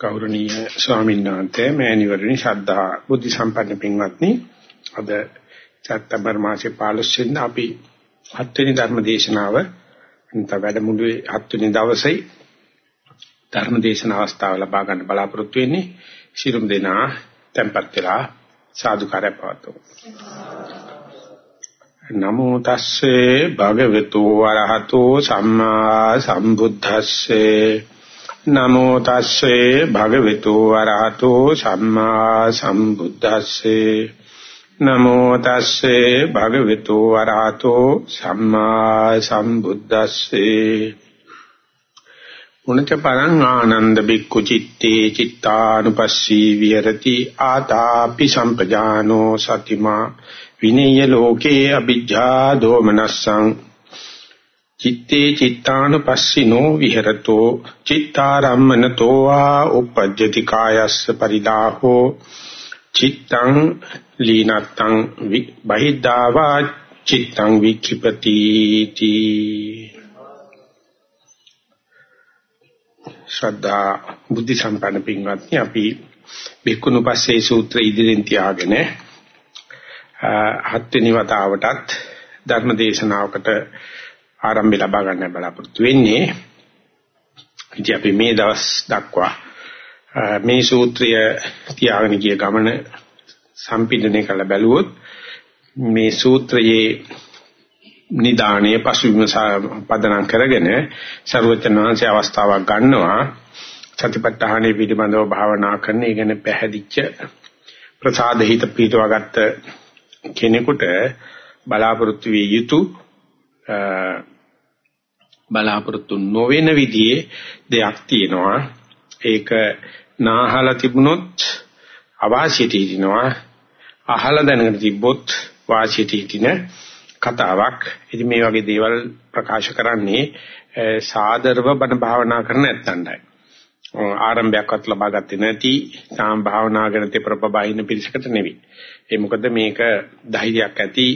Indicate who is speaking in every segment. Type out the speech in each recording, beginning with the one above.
Speaker 1: ගෞරවනීය ස්වාමීන් වහන්සේ මෑණිවරණි ශ්‍රද්ධා බුද්ධ සම්පන්න පින්වත්නි අද සැප්තැම්බර් මාසේ 15 වෙනිදා අපි හත්වෙනි ධර්ම දේශනාව නැත්නම් වැඩමුළුවේ හත්වෙනි දවසේ ධර්ම දේශන අවස්ථාව ලබා ගන්න බලාපොරොත්තු වෙන්නේ. ශිරුම් දෙනා tempත් වෙලා සාදුකාරය පවතුමු නමෝ තස්සේ භගවතු වරහතෝ සම්මා සම්බුද්දස්සේ නමෝ තස්සේ භගවතු වරහතෝ සම්මා සම්බුද්දස්සේ නමෝ තස්සේ භගවතු වරහතෝ සම්මා සම්බුද්දස්සේ උනච පරං ආනන්ද බික්ඛු චitte චිත්තානුපස්සී විහෙරති ආතාපි සම්පජානෝ සතිමා විනේය ලෝකේ අ비ජ්ජා දෝමනස්සං චitte චිත්තානුපස්සිනෝ විහෙරතෝ චිත්තාරම්මනතෝ වා uppajjati කායස්ස පරිදාහෝ චිත්තං ලීනත්තං බහිද්ධාවා චිත්තං වික්ඛිපති තී ශ්‍රද්ධා බුද්ධ සම්පන්න පින්වත්නි අපි බික්කුණු පස්සේ සූත්‍ර ඉදිරියෙන් තියාගෙන හත්වෙනි වතාවටත් ධර්ම දේශනාවකට ආරම්භය ලබා ගන්න බලාපොරොත්තු වෙන්නේ. ඉතින් අපි මේ දවස් දක්වා මේ සූත්‍රය තියාගෙන ගිය ගමන සම්පින්දනය කළ බැලුවොත් මේ සූත්‍රයේ නිදාණයේ පසුබිම පදනම් කරගෙන ਸਰවචනංශය අවස්ථාවක් ගන්නවා සතිපට්ඨානෙ පිළිබඳව භාවනා කරන ඉගෙන පැහැදිච්ච ප්‍රසාද හිත පීඨවගත්ත කෙනෙකුට බලාපොරොත්තු විය යුතු බලාපොරොත්තු නොවන විදිහේ දෙයක් තියෙනවා. ඒක නාහලා තිබුණොත් අවාසියට හිටිනවා. අහලා දැනගෙන තිබ්බොත් වාසියට හිටින කතාවක්. ඉතින් මේ වගේ දේවල් ප්‍රකාශ කරන්නේ සාදරව බණ භාවනා කරන නැත්තන්ටයි ආරම්භයක්වත් ලබා ගත්තේ නැති සාම භාවනා කරතේ ප්‍රපබයින පිරිසකට නෙවෙයි. ඒ මොකද මේක ධෛර්යයක් ඇති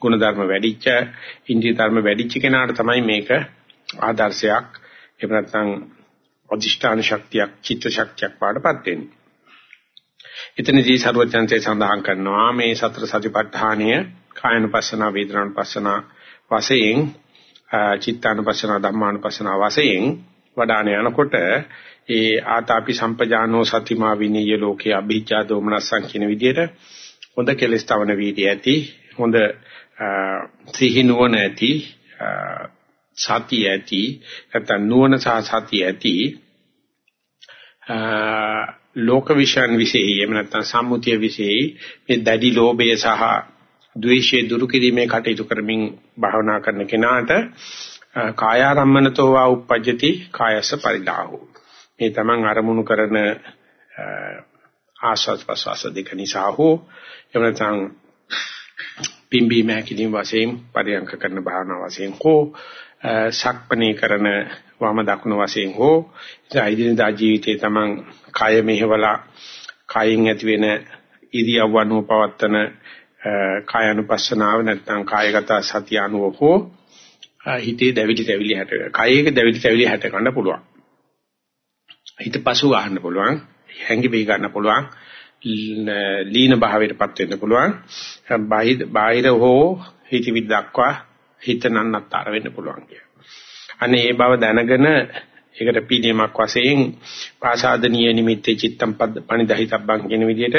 Speaker 1: ಗುಣධර්ම වැඩිච්ච ඉන්ද්‍රිය ධර්ම වැඩිච්ච කෙනාට තමයි මේක ආදර්ශයක් එහෙම නැත්නම් අධිෂ්ඨාන ශක්තියක් චිත්ත ශක්තියක් පාඩපත් වෙන්නේ. එතනදී ਸਰවඥන්සේ සඳහන් කරනවා මේ සතර සතිපට්ඨානය කායනුපස්සන වේදනානුපස්සන වශයෙන් චිත්තානුපස්සන ධම්මානුපස්සන වශයෙන් වඩාන යනකොට ඒ ආතාපි සම්පජානෝ සතිමා විනීය ලෝකේ අභිජ්ජා දෝමනස්සං කියන විදිහට හොඳ කෙලස් තවන වීර්ය ඇති හොඳ සිහි නුවණ ඇති සතිය ඇති නැත්නම් නුවණ සහ සතිය ඇති ලෝක විශ්යන් විශේෂයි. එහෙම නැත්නම් සම්මුතිය විශේෂයි. මේ දැඩි ලෝභය සහ ද්වේෂය දුරු කිරීමේ කටයුතු කරමින් භාවනා කරන කෙනාට කායාරම්මනතෝ වා uppajjati කායස පරිදාහෝ. මේ තමන් අරමුණු කරන ආස්වාද ප්‍රසවාස දෙක නිසා හෝ එහෙම නැත්නම් පිම්බීම හැකිලිම වශයෙන් පරියන්ක කරන භාවනා වශයෙන් හෝ සක්පනේ කරන වම දකුණු වශයෙන් හෝ ඉදිරියදා ජීවිතයේ තමන් කය මෙහෙवला කයින් ඇති වෙන ඉරියව්ව අනුව පවත්තන කායानुපස්සනාව නැත්නම් කායගත සතිය අනුව හෝ හිතේ දැවිලි දැවිලි හැට කයයක දැවිලි දැවිලි හැට ගන්න පුළුවන් හිත පසු ගන්න පුළුවන් හැංගි බී ගන්න පුළුවන් ලීන භාවයටපත් වෙන්න පුළුවන් බාහිර හෝ හිතවිලි දක්වා හිත නන්නත්තර වෙන්න පුළුවන් කිය. අනේ ඒ බව දැනගෙන ඒකට පීඩීමක් වශයෙන් පාසාදනීය නිමිත්තේ චිත්තම් පනිදහිතබ්බන් කියන විදිහට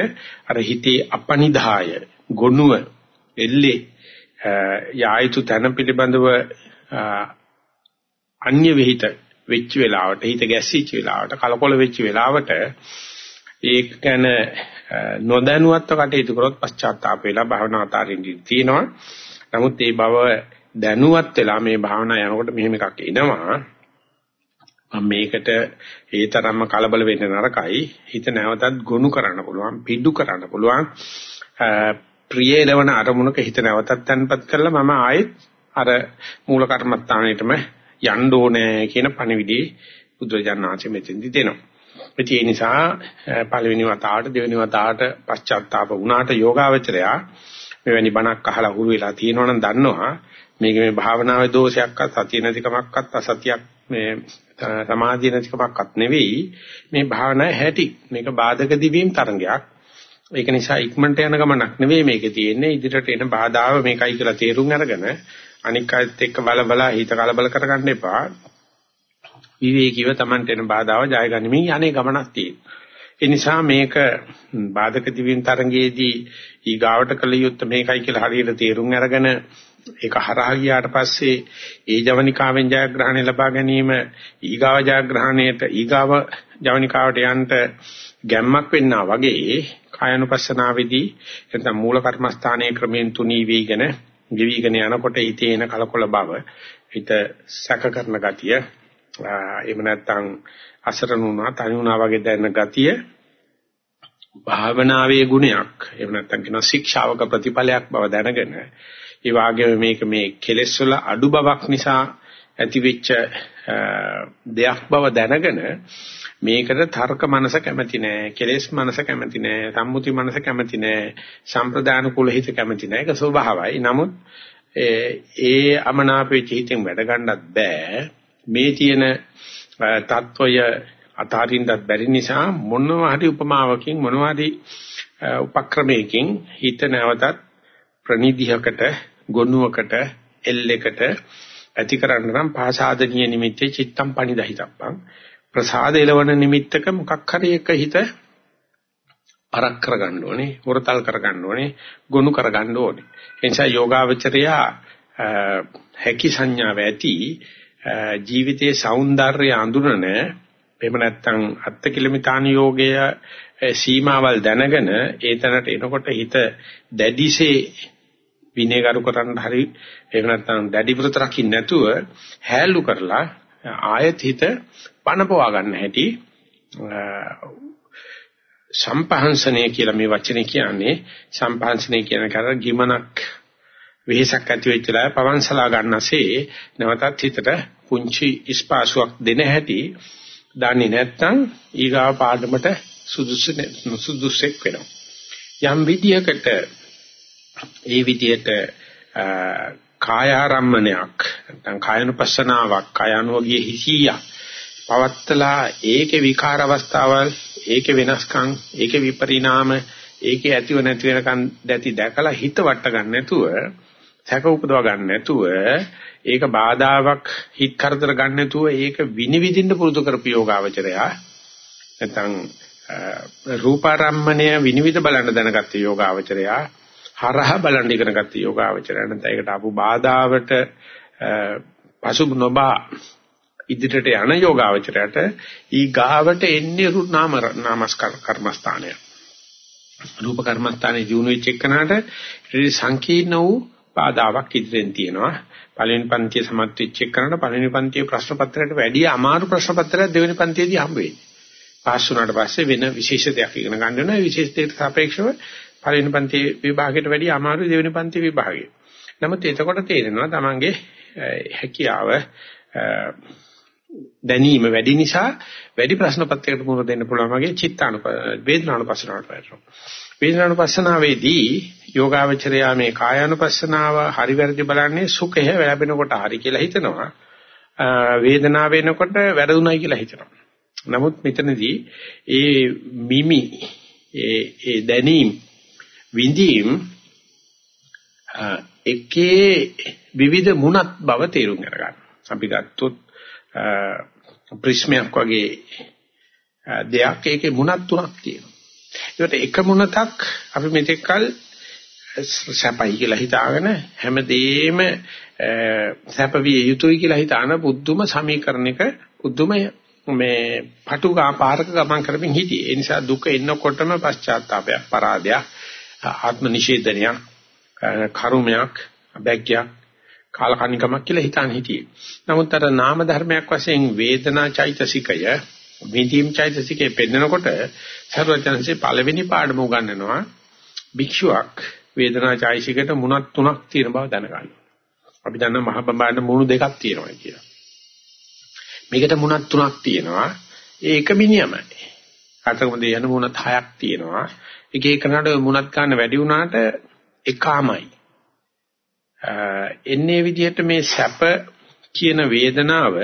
Speaker 1: අර හිතේ අපනිදාය ගොනුව එල්ලේ යායුතු තන පිළිබඳව අන්‍ය වෙහිත වෙච්ච වෙලාවට හිත ගැස්සීච්ච වෙලාවට කලකොල වෙච්ච වෙලාවට ඒක ගැන නොදැනුවත්ව කටයුතු කරොත් පශ්චාත්තාප වෙලා භවනා අතාරින්න තියෙනවා. නමුත් මේ බව දැනුවත් වෙලා මේ භාවනා යනකොට මෙහෙම එකක් එනවා. මම මේකට ඒ තරම්ම කලබල වෙන්න නරකයි. හිත නැවතත් ගොනු කරන්න පුළුවන්, පිඩු කරන්න පුළුවන්. ප්‍රිය එළවන අරමුණක හිත නැවතත් තැන්පත් කරලා මම ආයෙත් අර මූල කර්මස්ථානෙටම යන්න ඕනේ කියන පණිවිඩේ බුදුරජාණන් වහන්සේ මෙතෙන්දි දෙනවා. ඒ නිසා පළවෙනි වතාවට දෙවෙනි වතාවට පශ්චාත්තාප වුණාට යෝගාවචරයා මෙවැනි බණක් අහලා හුරු වෙලා තියෙනවනම් දන්නවා මේක මේ භාවනාවේ දෝෂයක්වත් සතිය නැතිකමක්වත් අසතියක් මේ සමාධිය නැතිකමක්වත් නෙවෙයි මේ භාවනා හැටි. මේක බාධක දිවීම තරංගයක්. ඒක නිසා ඉක්මනට යන ගමනක් නෙවෙයි මේකේ තියෙන්නේ. ඉදිරියට එන බාධාව මේකයි කියලා තේරුම් අරගෙන අනික් අයත් එක්ක බල බල හිත කලබල කරගන්න එපා. විවේකීව Tamanට එන බාධාව ජය ගනිමින් යන්නේ ගමනක් තියෙනවා. ඒ නිසා මේක බාධක දිවින් තරංගයේදී ඊගාවට කළ යුත්තේ මේකයි කියලා හරියට තේරුම් අරගෙන ඒක හරහා ගියාට පස්සේ ඒ ජවනිකාවෙන් ජයග්‍රහණය ලබා ගැනීම ඊගාව ජයග්‍රහණයට ඊගාව ජවනිකාවට යන්න ගැම්මක් වෙන්නා වගේ කායනුපස්සනාවේදී එතන මූල කර්මස්ථානයේ ක්‍රමෙන් තුනී වීගෙන දිවිගෙන යනකොට හිතේ එන කලකොල බව හිත සැක කරන ගතිය එහෙම නැත්නම් අසරණ වුණා තනි වුණා වගේ දැනෙන ගතිය භාවනාවේ ගුණයක් එහෙම නැත්නම් කියන ශික්ෂාවක ප්‍රතිඵලයක් බව දැනගෙන ඒ වගේම මේක මේ කෙලෙස් වල අඩු බවක් නිසා ඇතිවෙච්ච දෙයක් බව දැනගෙන මේකට තර්ක මනස කැමති නෑ කෙලෙස් මනස කැමති නෑ සම්මුති මනස කැමති නෑ සම්ප්‍රදාන කුල හිත කැමති නෑ. ඒක ස්වභාවයි. නමුත් ඒ අමනාපේ චිතෙන් වැඩ ගන්නත් බෑ. මේ තියෙන తত্ত্বය අතාරින්නත් බැරි නිසා මොනවා හරි උපමාවකින් මොනවා හරි උපක්‍රමයකින් හිත නැවතත් ප්‍රනිධියකට ගොනුවකට එල්ලයකට ඇති කරන්න නම් පාසාදනීය නිමිත්තේ චිත්තම් පණිදහිතප්පං ප්‍රසාද එලවන නිමිත්තක මොකක් හරි එක හිත පරක් කරගන්න ඕනේ වරතල් කරගන්න ඕනේ ගොනු කරගන්න ඕනේ. ඒ නිසා යෝගාවචරයා හැකි සංඥාව ඇති ජීවිතයේ సౌందර්යය අඳුරන එහෙම නැත්නම් අත්කිලමිතාන යෝගය සීමාවල් දැනගෙන ඒ තැනට එනකොට හිත දැඩිසේ විනයගරු කරන්න හරි එහෙම නැත්නම් දැඩි වෘත රකින්න නැතුව හැලු කරලා ආයත් හිත පනපවා ගන්න හැටි සම්පහන්සනය කියලා මේ වචනේ කියන්නේ. සම්පහන්සනය කියන කර ගිමනක් වෙහසක් ඇති වෙච්ච ලා පවන්සලා ගන්නසේ නැවතත් හිතට පුංචි ස්පාසුවක් දෙන හැටි දන්නේ නැත්නම් ඊගාව පාඩමට සුදුසු සුදුසෙක් වෙනවා. යම් විදියකට ඒ විදියට කායාරම්මණයක් නැත්නම් කායනුපස්සනාවක් කායනුවගේ හිසියක් පවත්තලා ඒකේ විකාර අවස්ථාවල් ඒකේ වෙනස්කම් ඒකේ විපරිණාම ඒකේ ඇතිව නැති වෙනකන් දැටි දැකලා හිත වට ගන්න නැතුව සැක උපදව ගන්න නැතුව ඒක බාධාවක් හිත කරදර ගන්න නැතුව ඒක විනිවිදින්න පුරුදු කරපියෝගාවචරයා නැත්නම් රූපාරම්මණය විනිවිද බලන්න දැනගත්ත යෝගාවචරයා. හරහ බලන්න ඉගෙන ගත්ත යෝගාවචරය. නැත්නම් ඒකට ආපු බාධාවට පසු නොබා ඉදිරියට යන යෝගාවචරයට ඊ ගාවට එන්නේ නාම නාමස්කර කර්මස්ථානය. රූප කර්මස්ථානයේ ජීුණු වෙච්ච එකනට ඒ සංකීර්ණ වූ බාධාවක් ඉදිරියෙන් තියෙනවා. පළවෙනි පන්තිය සමත් වෙච්ච එකනට පළවෙනි පන්තියේ ප්‍රශ්න පත්‍රයට වැඩිය අමාරු ප්‍රශ්න පත්‍රයක් දෙවෙනි පන්තියේදී හම්බ වෙන්නේ. පාස් වුණාට පස්සේ වෙන විශේෂ දෙයක් ඉගෙන ගන්න වෙනවා. විශේෂ දෙයකට සාපේක්ෂව පළවෙනි පන්ති විභාගයට වැඩිය අමාරු දෙවෙනි පන්ති විභාගය. නමුත් එතකොට තේරෙනවා තමන්ගේ හැකියාව දැනීම වැඩි නිසා වැඩි ප්‍රශ්න පත්‍රයකට මුහුණ දෙන්න පුළුවන් වගේ චිත්තානුප වේදනානුපස්සනාවට වැටෙනවා. වේදනානුපස්සනාවේදී යෝගාවචරයා මේ කායානුපස්සනාව හරි වැරදි බලන්නේ සුඛය ලැබෙනකොට හරි කියලා හිතනවා. වේදනාව වෙනකොට වැරදුණයි කියලා හිතනවා. නමුත් මෙතනදී ඒ මිමි ඒ ඒ දැනීම විඳීම් එකේ විවිධ මුණත් බව තේරුම් ගන්න. අපි ගත්තොත් ප්‍රිස්මයක් වගේ දෙයක් ඒකේ මුණත් තුනක් තියෙනවා. ඒකට එක මුණතක් අපි මෙතෙක් කල සැපයි කියලා හිතාගෙන හැමදේම සැපවිය යුතුයි කියලා හිතාන බුද්ධම සමීකරණයක බුද්ධම මේ පටුගා පාරක ගමන් කරමින් හිටියේ. ඒ නිසා දුක එන්නකොටම පශ්චාත්තාපයක්, පරාදයක්, ආත්ම නිෂේධනයක්, කර්මයක්, අභැග්යක්, කාලකණිකමක් කියලා හිතාන හිටියේ. නමුත් අර නාම ධර්මයක් වශයෙන් වේදනා චෛතසිකය, විඳීම් චෛතසිකේ පෙන්නකොට සර්වඥන්සේ පළවෙනි පාඩම උගන්වනවා භික්ෂුවක් වේදනා චෛතසිකයට මුණක් තුනක් තියෙන බව දැනගන්න. අපි දන්නා මහ බඹාන මුණු දෙකක් තියෙනවා කියලා. මේකට මුණක් තුනක් තියෙනවා. ඒක මිනියමයි. අතකම දෙයන මුණත් හයක් තියෙනවා. එක එකනට මුණත් ගන්න වැඩි වුණාට එකාමයි. එන්නේ විදිහට මේ සැප කියන වේදනාව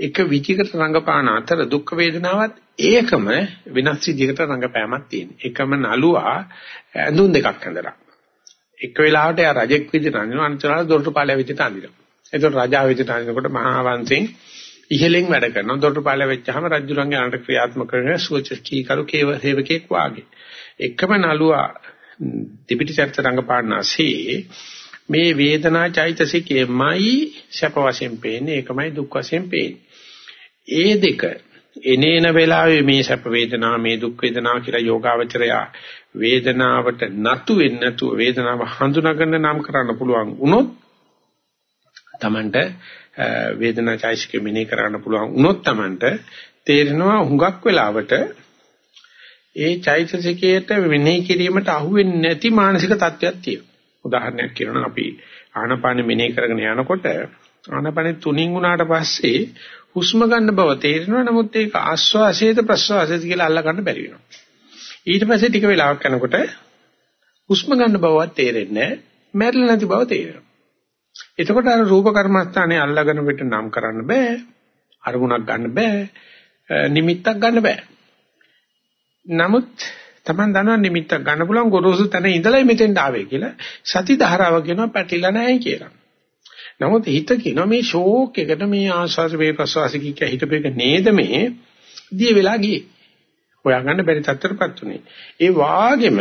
Speaker 1: එක විදිහකට රංගපාන අතර දුක් වේදනාවත් ඒකම වෙනස් විදිහකට රංගපෑමක් තියෙන. එකම නළුවා ඇඳුම් දෙකක් ඇඳලා. එක වෙලාවට යා රජෙක් විදිහට අඳිනවා අනිතරාල දොරටුපාලය විදිහට අඳිනවා. එතකොට රජා විදිහට අඳිනකොට මහා වංශෙන් ඉහළින් වැඩ කරනවා. දොරටුපාලය වෙච්චාම රජුරන්ගේ අනට ක්‍රියාත්මක කරන සුවචකී කරු කේව සේවකෙක් වාගේ. එකම නළුවා දෙපිටි චරිත රංගපාන්නාසේ මේ වේදනා චෛතසිකයමයි සැප වශයෙන් පේන්නේ ඒකමයි දුක් වශයෙන් පේන්නේ. ඒ දෙක එනේන වෙලාවේ මේ සැප වේදනා මේ දුක් වේදනා කියලා යෝගාවචරය වේදනාවට නතු වෙන්නේ නැතුව වේදනාව හඳුනාගන්න නම් කරන්න පුළුවන් වුණොත් Tamanට වේදනා චෛතසික මෙනෙහි කරන්න පුළුවන් වුණොත් Tamanට තේරෙනවා හුඟක් වෙලාවට ඒ චෛතසිකයට මෙනෙහි කිරීමට අහුවෙන්නේ නැති මානසික තත්ත්වයක් තියෙනවා. උදාහරණයක් කියනවා අපි ආනපාන මෙනෙහි කරගෙන යනකොට ආනපානෙ තුනින් වුණාට පස්සේ හුස්ම ගන්න බව තේරෙනවා. නමුත් ඒක ආස්වාසයේද ප්‍රස්වාසයේද කියලා අල්ල ගන්න බැරි වෙනවා. ඊට පස්සේ ටික වෙලාවක් යනකොට හුස්ම ගන්න බවවත් තේරෙන්නේ නැහැ. මැරිලා නැති බව තේරෙනවා. එතකොට අර රූප කර්මස්ථානේ අල්ලගෙන පිට නම් කරන්න බෑ. අරමුණක් ගන්න බෑ. නිමිත්තක් ගන්න බෑ. නමුත් Taman දන්නවා නිමිත්තක් ගන්න පුළුවන් ගොරෝසු තැන ඉඳලා මෙතෙන්ට ආවේ කියලා. සති ධාරාව කියනවා පැටිලා නැහැ කියලා. නමුත් හිත කියනවා මේ ෂෝක් එකට මේ ආස්වාද වේ ප්‍රසවාස කික හිතපේක නේද මේ දිය වෙලා ගියේ. හොයාගන්න බැරි තත්ත්වයටපත් උනේ. ඒ වාගෙම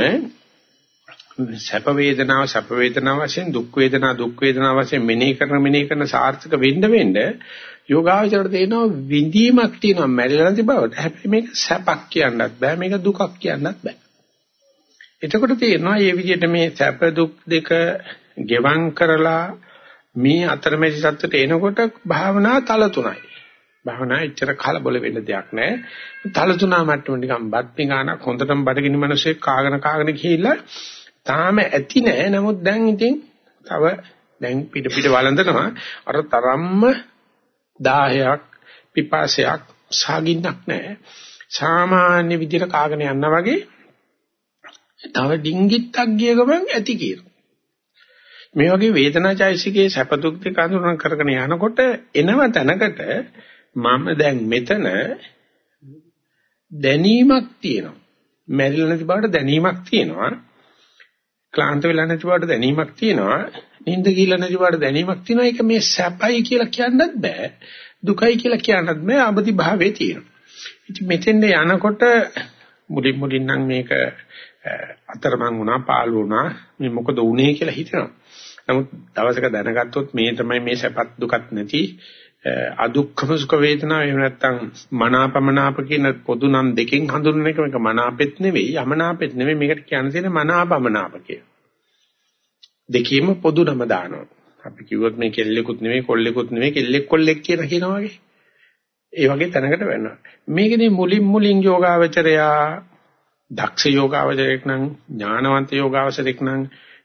Speaker 1: සැප වේදනාව සැප වේදනාව වශයෙන් දුක් වේදනා දුක් වේදනා වශයෙන් මෙනෙහි කරන මෙනෙහි කරන සාර්ථක වෙන්න වෙන්න යෝගාවචරයට තේනවා විඳීමක් තියෙනවා මැරිලා නැති බවට. හැබැයි මේක සැපක් කියන්නත් බෑ මේක දුකක් කියන්නත් බෑ. එතකොට තේරෙනවා මේ විදිහට මේ සැප දුක් දෙක ගෙවම් කරලා මේ අතරමැදි සත්‍යට එනකොට භාවනා තල තුනයි. භාවනා එච්චර කලබල වෙන්න දෙයක් නැහැ. තල තුනා මට්ටම නිකන් බත් පිඟානක් හොඳටම බඩගිනි මිනිස්සෙක් කාගෙන කාගෙන ගිහිල්ලා තාම ඇති නෑ. නමුත් දැන් ඉතින් තව දැන් පිට පිට වළඳනවා. අර තරම්ම 10ක් පිපාසයක් සාගින්නක් නැහැ. සාමාන්‍ය විදිහට කාගෙන යනවා වගේ තව ඩිංගිත්තක් ගිය ගමන් ඇති කියනවා. මේ වගේ වේදනාචෛසිකේ සැප දුක් දෙක අඳුරන කරගෙන යනකොට එනව තැනකට මම දැන් මෙතන දැනීමක් තියෙනවා. මැරිලා නැති බවට දැනීමක් තියෙනවා. ක්ලාන්ත වෙලා නැති බවට දැනීමක් තියෙනවා. නිින්ද ගිහලා නැති බවට දැනීමක් තියෙනවා. ඒක මේ සැපයි කියලා කියන්නත් බෑ. දුකයි කියලා කියන්නත් බෑ. අබති භාවයේ තියෙනවා. ඉතින් මෙතෙන්ද යනකොට මුලින් මුලින් නම් මේක අතරමං වුණා, පාළු වුණා. මේ මොකද වුනේ කියලා හිතනවා. නමුත් දවසක දැනගත්තොත් මේ තමයි මේ සැපත් දුකත් නැති අදුක්ඛම සුඛ වේදනා එහෙම නැත්නම් මනාපමනාප කියන පොදු නම් දෙකෙන් හඳුන්වන එක මේක මනාපෙත් නෙවෙයි යමනාපෙත් නෙවෙයි මේකට කියන්න තියෙන මනාපමනාප කිය. දෙකීම පොදු නම දානවා. අපි කිව්වොත් මේ කෙල්ලෙකුත් නෙවෙයි කොල්ලෙකුත් නෙවෙයි කෙල්ලෙක් කොල්ලෙක් කියලා කියනවා වගේ. ඒ වගේ තැනකට වෙනවා. මේකදී මුලින් මුලින් යෝගාවචරයා දක්ෂ යෝගාවචරයක් නම් ඥානවන්ත යෝගාවචරයක් නම්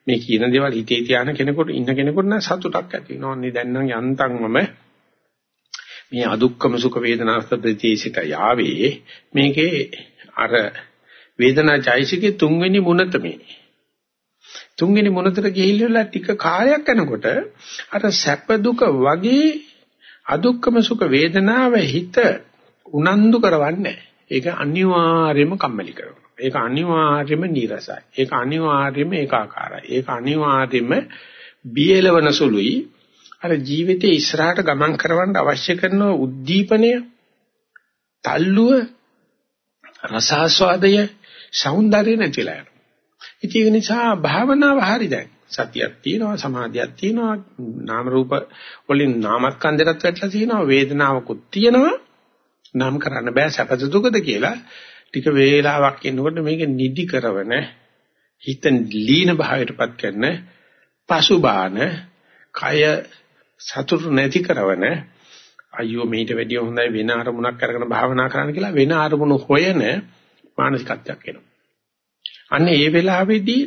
Speaker 1: මේ කියන දේවල් හිතේ තියාන කෙනෙකුට ඉන්න කෙනෙකුට නම් සතුටක් ඇති වෙනවා. ඔන්නේ දැන් නම් යන්තම්ම මේ අදුක්කම සුඛ වේදනාස්ත ප්‍රතිසිත යාවේ මේකේ අර වේදනා චෛසිකේ තුන්වෙනි මුනත මේ. තුන්වෙනි මුනතට ගිහිල්ලා ටික කාලයක් යනකොට අර සැප දුක වගේ අදුක්කම සුඛ වේදනාව හිත උනන්දු කරවන්නේ. ඒක අනිවාර්යයෙන්ම කම්මැලි කරනවා. ඒක අනිවාර්යයෙන්ම නීරසයි. ඒක අනිවාර්යයෙන්ම ඒකාකාරයි. ඒක අනිවාර්යයෙන්ම බියලවන සුළුයි. අර ජීවිතේ ඉස්සරහට ගමන් කරවන්න අවශ්‍ය කරන උද්දීපනය, තල්ලුව, රසාස්වාදය, సౌందර්යය නැතිලා යනවා. ඒක නිසා භාවනාව හරි දැන්. සතියක් තියෙනවා, සමාධියක් තියෙනවා, නාම රූප වලින් නාමස්කන්ධයටත් වැටලා තියෙනවා, වේදනාවකුත් තියෙනවා. නම් කරන්න බෑ සැපද දුකද කියලා ටික වේලාවක් ඉන්නකොට මේක නිදි කරවන හිත ලීන භාවයටපත් කරන පසුබාන කය සතුට නැති කරවන අයියෝ මේට වැඩිය හොඳයි වෙන අරමුණක් අරගෙන භාවනා කරන්න කියලා වෙන අරමුණු හොයන මානසිකත්වයක් එනවා. අන්න ඒ වෙලාවේදී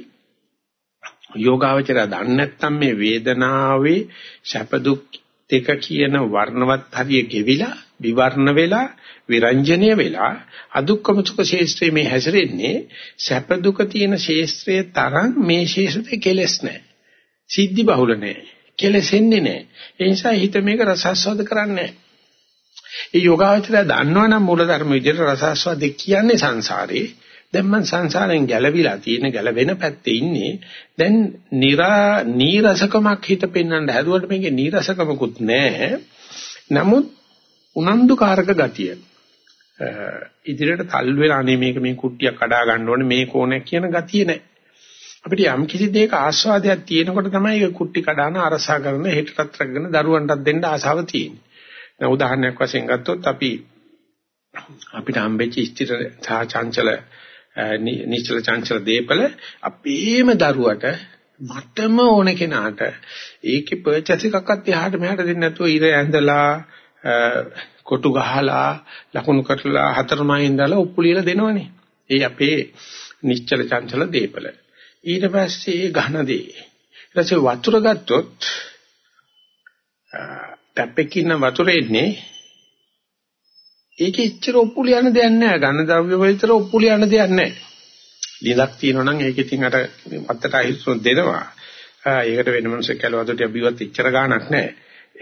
Speaker 1: යෝගාවචරය දන්නේ නැත්නම් මේ වේදනාවේ සැප දුක් දෙක කියන වර්ණවත් හරිය ගෙවිලා විවර්ණ වෙලා විරංජනීය වෙලා අදුක්කම සුඛ ශේෂ්ත්‍රයේ මේ හැසිරෙන්නේ සැප දුක තියෙන ශේෂ්ත්‍රයේ තරම් මේ ශේෂ්ත්‍රයේ කෙලස් නැහැ. සිද්ධි බහුල නැහැ. කෙලසෙන්නේ නැහැ. ඒ නිසා හිත මේක රසස්වාද කරන්නේ නැහැ. ඒ යෝගාවචරය දන්නවනම් මූලධර්ම විදිහට රසාස්වාදේ කියන්නේ සංසාරේ. දැන් මං සංසාරයෙන් ගැලවිලා තියෙන ගැලවෙන පැත්තේ ඉන්නේ. දැන් නිරා නීරසකමක් හිත පෙන්වන්න හැදුවට මේකේ නීරසකමකුත් නැහැ. නමුත් උනන්දුකාරක ගතිය. ඉදිරියට තල් වෙලා අනේ මේක මේ කුට්ටියක් කඩා ගන්න ඕනේ මේ කෝණයක් කියන ගතිය නැහැ. අපිට යම් කිසි දෙයක ආස්වාදයක් තියෙනකොට තමයි ඒ කුට්ටි කඩාන අරසා කරන හෙටටත් රැගෙන දරුවන්ටත් දෙන්න ආසාව තියෙන්නේ. දැන් උදාහරණයක් වශයෙන් ගත්තොත් අපි අපිට හම්බෙච්ච ස්ථිර චංචල නිශ්චල චංචල දීපල අපේම දරුවට මටම ඕන කෙනාට ඒකේ පර්චස් එකක්වත් එහාට මෙහාට දෙන්නේ නැතුව ඉර ඇඳලා කොටු ගහලා ලකුණු කරලා හතරමයි ඉඳලා උප්පුලියලා දෙනවනේ. ඒ අපේ නිශ්චල චංචල දීපල. ඊට පස්සේ ඝන දේ. ඊට පස්සේ වතුර ගත්තොත් ටැප් ඉන්න වතුර එන්නේ ඒකේ ඉච්චර ඔප්පුල යන දෙයක් නැහැ. ඝන ද්‍රව්‍ය වලතර ඔප්පුල යන දෙයක් නැහැ. ලිඳක් තියෙනවා නම් ඒක ඉතින් අර වත්තට අහිස්සොත් දෙනවා. ඒකට වෙන මිනිස්සු කැලවදට අබිවත් ඉච්චර ගාණක් නැහැ.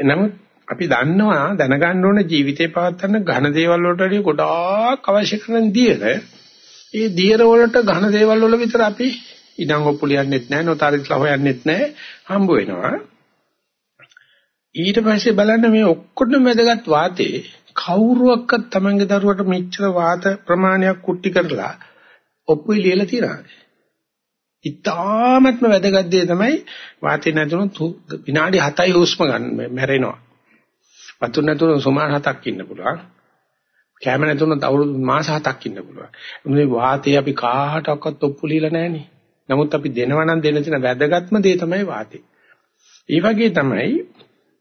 Speaker 1: නමුත් අපි දන්නවා දැනගන්න ඕන ජීවිතේ පවත්වන්න ඝන දේවල් වලට වඩා ගොඩාක් අවශ්‍ය කරන දියර ඒ දියර වලට ඝන දේවල් වල විතර අපි ඉඩම් ඔප්පුලියන්නෙත් නැහැ නොතරිස්ලා හොයන්නෙත් නැහැ හම්බ වෙනවා ඊට පස්සේ බලන්න මේ ඔක්කොටම වැදගත් වාතේ කවුරුවක්වත් Tamange දරුවට මෙච්චර වාත ප්‍රමාණයක් කුට්ටි කරලා ඔප්පුයි ලියලා තියනවා. ඉතාමත්ම වැදගත් දේ තමයි වාතේ නැතුණු විනාඩි 7යි හුස්ම ගන්න මැරෙනවා. වතුර නැතුණු සුමාන 7ක් ඉන්න පුළුවන්. කැම නැතුණු අවුරුදු මාස 7ක් ඉන්න පුළුවන්. මේ වාතේ අපි කාටවත් ඔප්පු ලියලා නැහනේ. නමුත් අපි දෙනවා නම් දෙන තියෙන වැදගත්ම දේ තමයි වාතේ. ඒ වගේ තමයි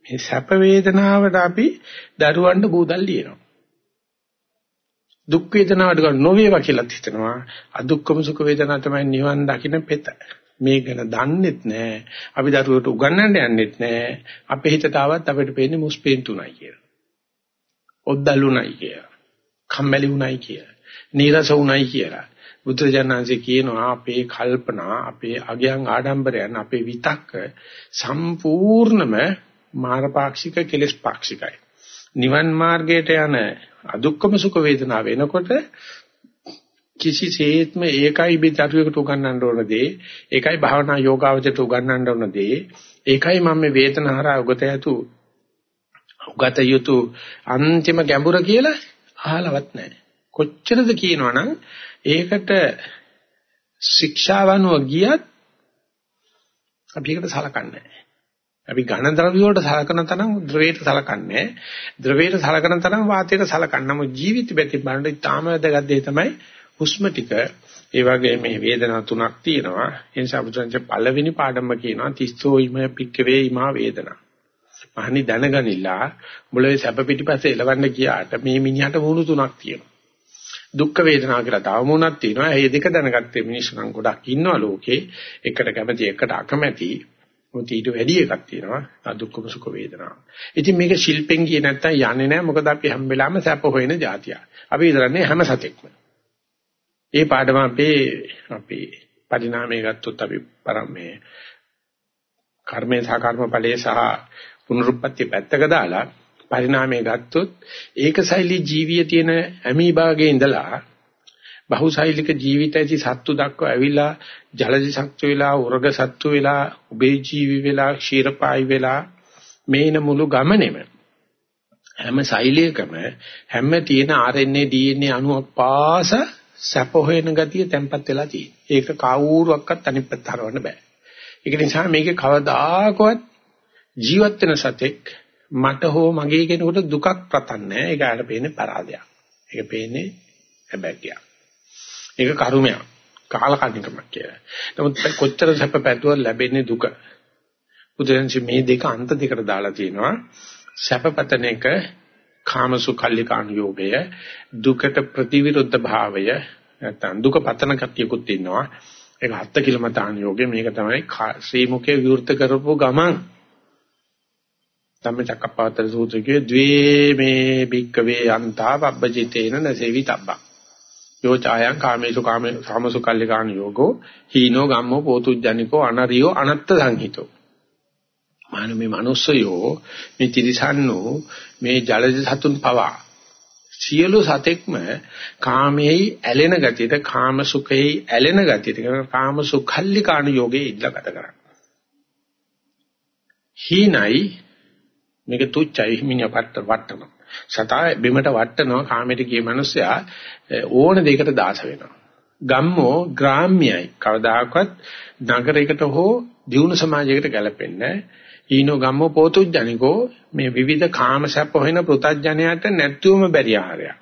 Speaker 1: මේ සැප වේදනාවට අපි දරුවන්ට බූදල් ලියනවා. දුක් වේදනාවට ගන්න නොවේවා කියලා හිතනවා. අදුක්කම සුඛ වේදනා තමයි නිවන් දකින්න පෙත. මේ ගැන දන්නෙත් නෑ. අපි දරුවට උගන්වන්න යන්නෙත් නෑ. අපේ හිතට ආවත් අපිට පේන්නේ මුස්පේන්තුණයි කියලා. ඔද්දලුණයි කියලා. කම්මැලි උණයි කියලා. නීරස උණයි කියලා. බුදුරජාණන්සේ කියනවා අපේ කල්පනා අපේ අගයන් ආඩම්බරයන් අපේ විතක්ක සම්පූර්ණම මාරපාක්ෂික කෙලස් පාක්ෂිකයි. නිවන් මාර්ගයට යන අදුක්කම සුඛ වේදනා වෙනකොට කිසිසේත්ම ඒකයි බිතරුවකට උගන්වන්න ඕන දේ ඒකයි භාවනා යෝගාවචරයට උගන්වන්න ඕන දේ ඒකයි මම මේ වේදනහරා උගත යතු උගත යුතු අන්තිම ගැඹුර කියලා අහලවත් නැහැ කොච්චරද කියනවනම් ඒකට ශික්ෂාවනුව ගියත් අපි ඒකට සලකන්නේ නැහැ. අපි ඝන ද්‍රව්‍ය වලට සලකන තරම් ද්‍රවයට සලකන්නේ ද්‍රවයට සලකන තරම් වාතයට සලකන්නේ. නමුත් ජීවිත පැති බලන ඉතාම වැදගත් දේ තමයි හුස්ම ටික. ඒ වගේ මේ වේදනා තුනක් තියෙනවා. ඒ නිසා බුදුන්සේ පළවෙනි පාඩම කියනවා තිස්සෝ ඉම පික්කවේ ඉමා වේදනා. මහනි දැනගනිලා මුලේ සැප පිටිපස්සේ එලවන්න ගියාට මේ මිනිහට වුණු තුනක් තියෙනවා. දුක්ඛ වේදනා කියලා තව මොනක් තියෙනවා ඒ දෙක දැනගත්තේ මිනිස්සු නම් ගොඩක් ඉන්නවා ලෝකේ එකට කැමති එකට අකමැති මොකද ඊට වැඩි එකක් තියෙනවා අදුක්කම සුඛ වේදනා. ඉතින් මේක ශිල්පෙන් කිය නැත්තම් යන්නේ නැහැ මොකද අපි හැම වෙලාවෙම සැප හොයන જાතිය. අපි ඉදරන්නේ හැම සතෙක්ම. ඒ පාඩම අපේ අපි පරිණාමය ගත්තොත් අපි පරමේ කර්මේ සහ කර්මඵලයේ සහ පුනරුත්පත්ති පැත්තක දාලා පරිණාමය ගත්තොත් ඒකසෛලී ජීවිය තියෙන ඇමීබාගේ ඉඳලා බහුසෛලික ජීවිත ඇති සත්තු දක්වා ඇවිල්ලා ජලජ සත්තු වෙලා උර්ග සත්තු වෙලා උභේ ජීවි වෙලා ක්ෂීරපායි වෙලා මේන මුළු ගමනේම හැම සෛලයකම හැම තියෙන RNA DNA අණුවක් පාස සැප හොයන ගතිය තැම්පත් වෙලා තියෙනවා. ඒක කවුරුවක්වත් අනිත් පැත්ත හරවන්න බෑ. ඒක නිසා මේකේ කවදාකවත් ජීවත් වෙන සතෙක් මට හෝ මගේ කෙනෙකුට දුකක් ප්‍රතන්නේ. ඒක ආට පේන්නේ පරාදයක්. ඒක පේන්නේ හැබැයි ඒක කර්මයක්. කාලකන්නිකමක් කියලා. නමුත් කොච්චර සැප පැතුවත් ලැබෙන්නේ දුක. බුදුරජාණන් මේ දෙක අන්ත දෙකට දාලා තියෙනවා. සැපපතන එක කාමසුඛල්ලිකාණ යෝගය දුකට ප්‍රතිවිරුද්ධ භාවය නැත්නම් දුක පතන කතියකුත් ඉන්නවා. ඒක හත්ත කිලමතාන යෝගය මේක තමයි ශ්‍රී මුඛේ විවෘත කරපු ගමන් ධම්මචක්කප්පවත්තන සූත්‍රයේ ද්වේ මේ භික්කවේ අන්තා වබ්බජිතේන නසෙවි තබ්බා යෝ ඡායං කාමේසු කාමේ සාමසු කල්ලිකාණ යෝගෝ හීනෝ ගම්මෝ පෝතුජ්ජනිකෝ අනරියෝ අනත්ත සංහිතෝ මානු මේ මිනිස්සයෝ මේ තිරිසන්නෝ මේ ජලජ සතුන් පවා සියලු සතෙක්ම කාමයේ ඇලෙන ගතියට කාම සුඛයේ ඇලෙන ගතියට කාම සුඛල්ලි කාණ යෝගේ ඉඳලා ගත කරන්නේ. හීනයි මේක තුච්චයි මිනිහ වට වට්ටන. සතා බිමට වට්ටනවා කාමයට ගිය මිනිස්සයා ඕන දෙයකට දාස වෙනවා. ගම්මෝ ග්‍රාම්‍යයි. කවදාකවත් නගරයකට හෝ දියුණු සමාජයකට ගැලපෙන්නේ ඊනෝ ගම්මෝ පෝතුජ්ජනිකෝ මේ විවිධ කාම සැප හොයන පෘතජ්ජනයට නැත්තුවම බැරි ආහාරයක්.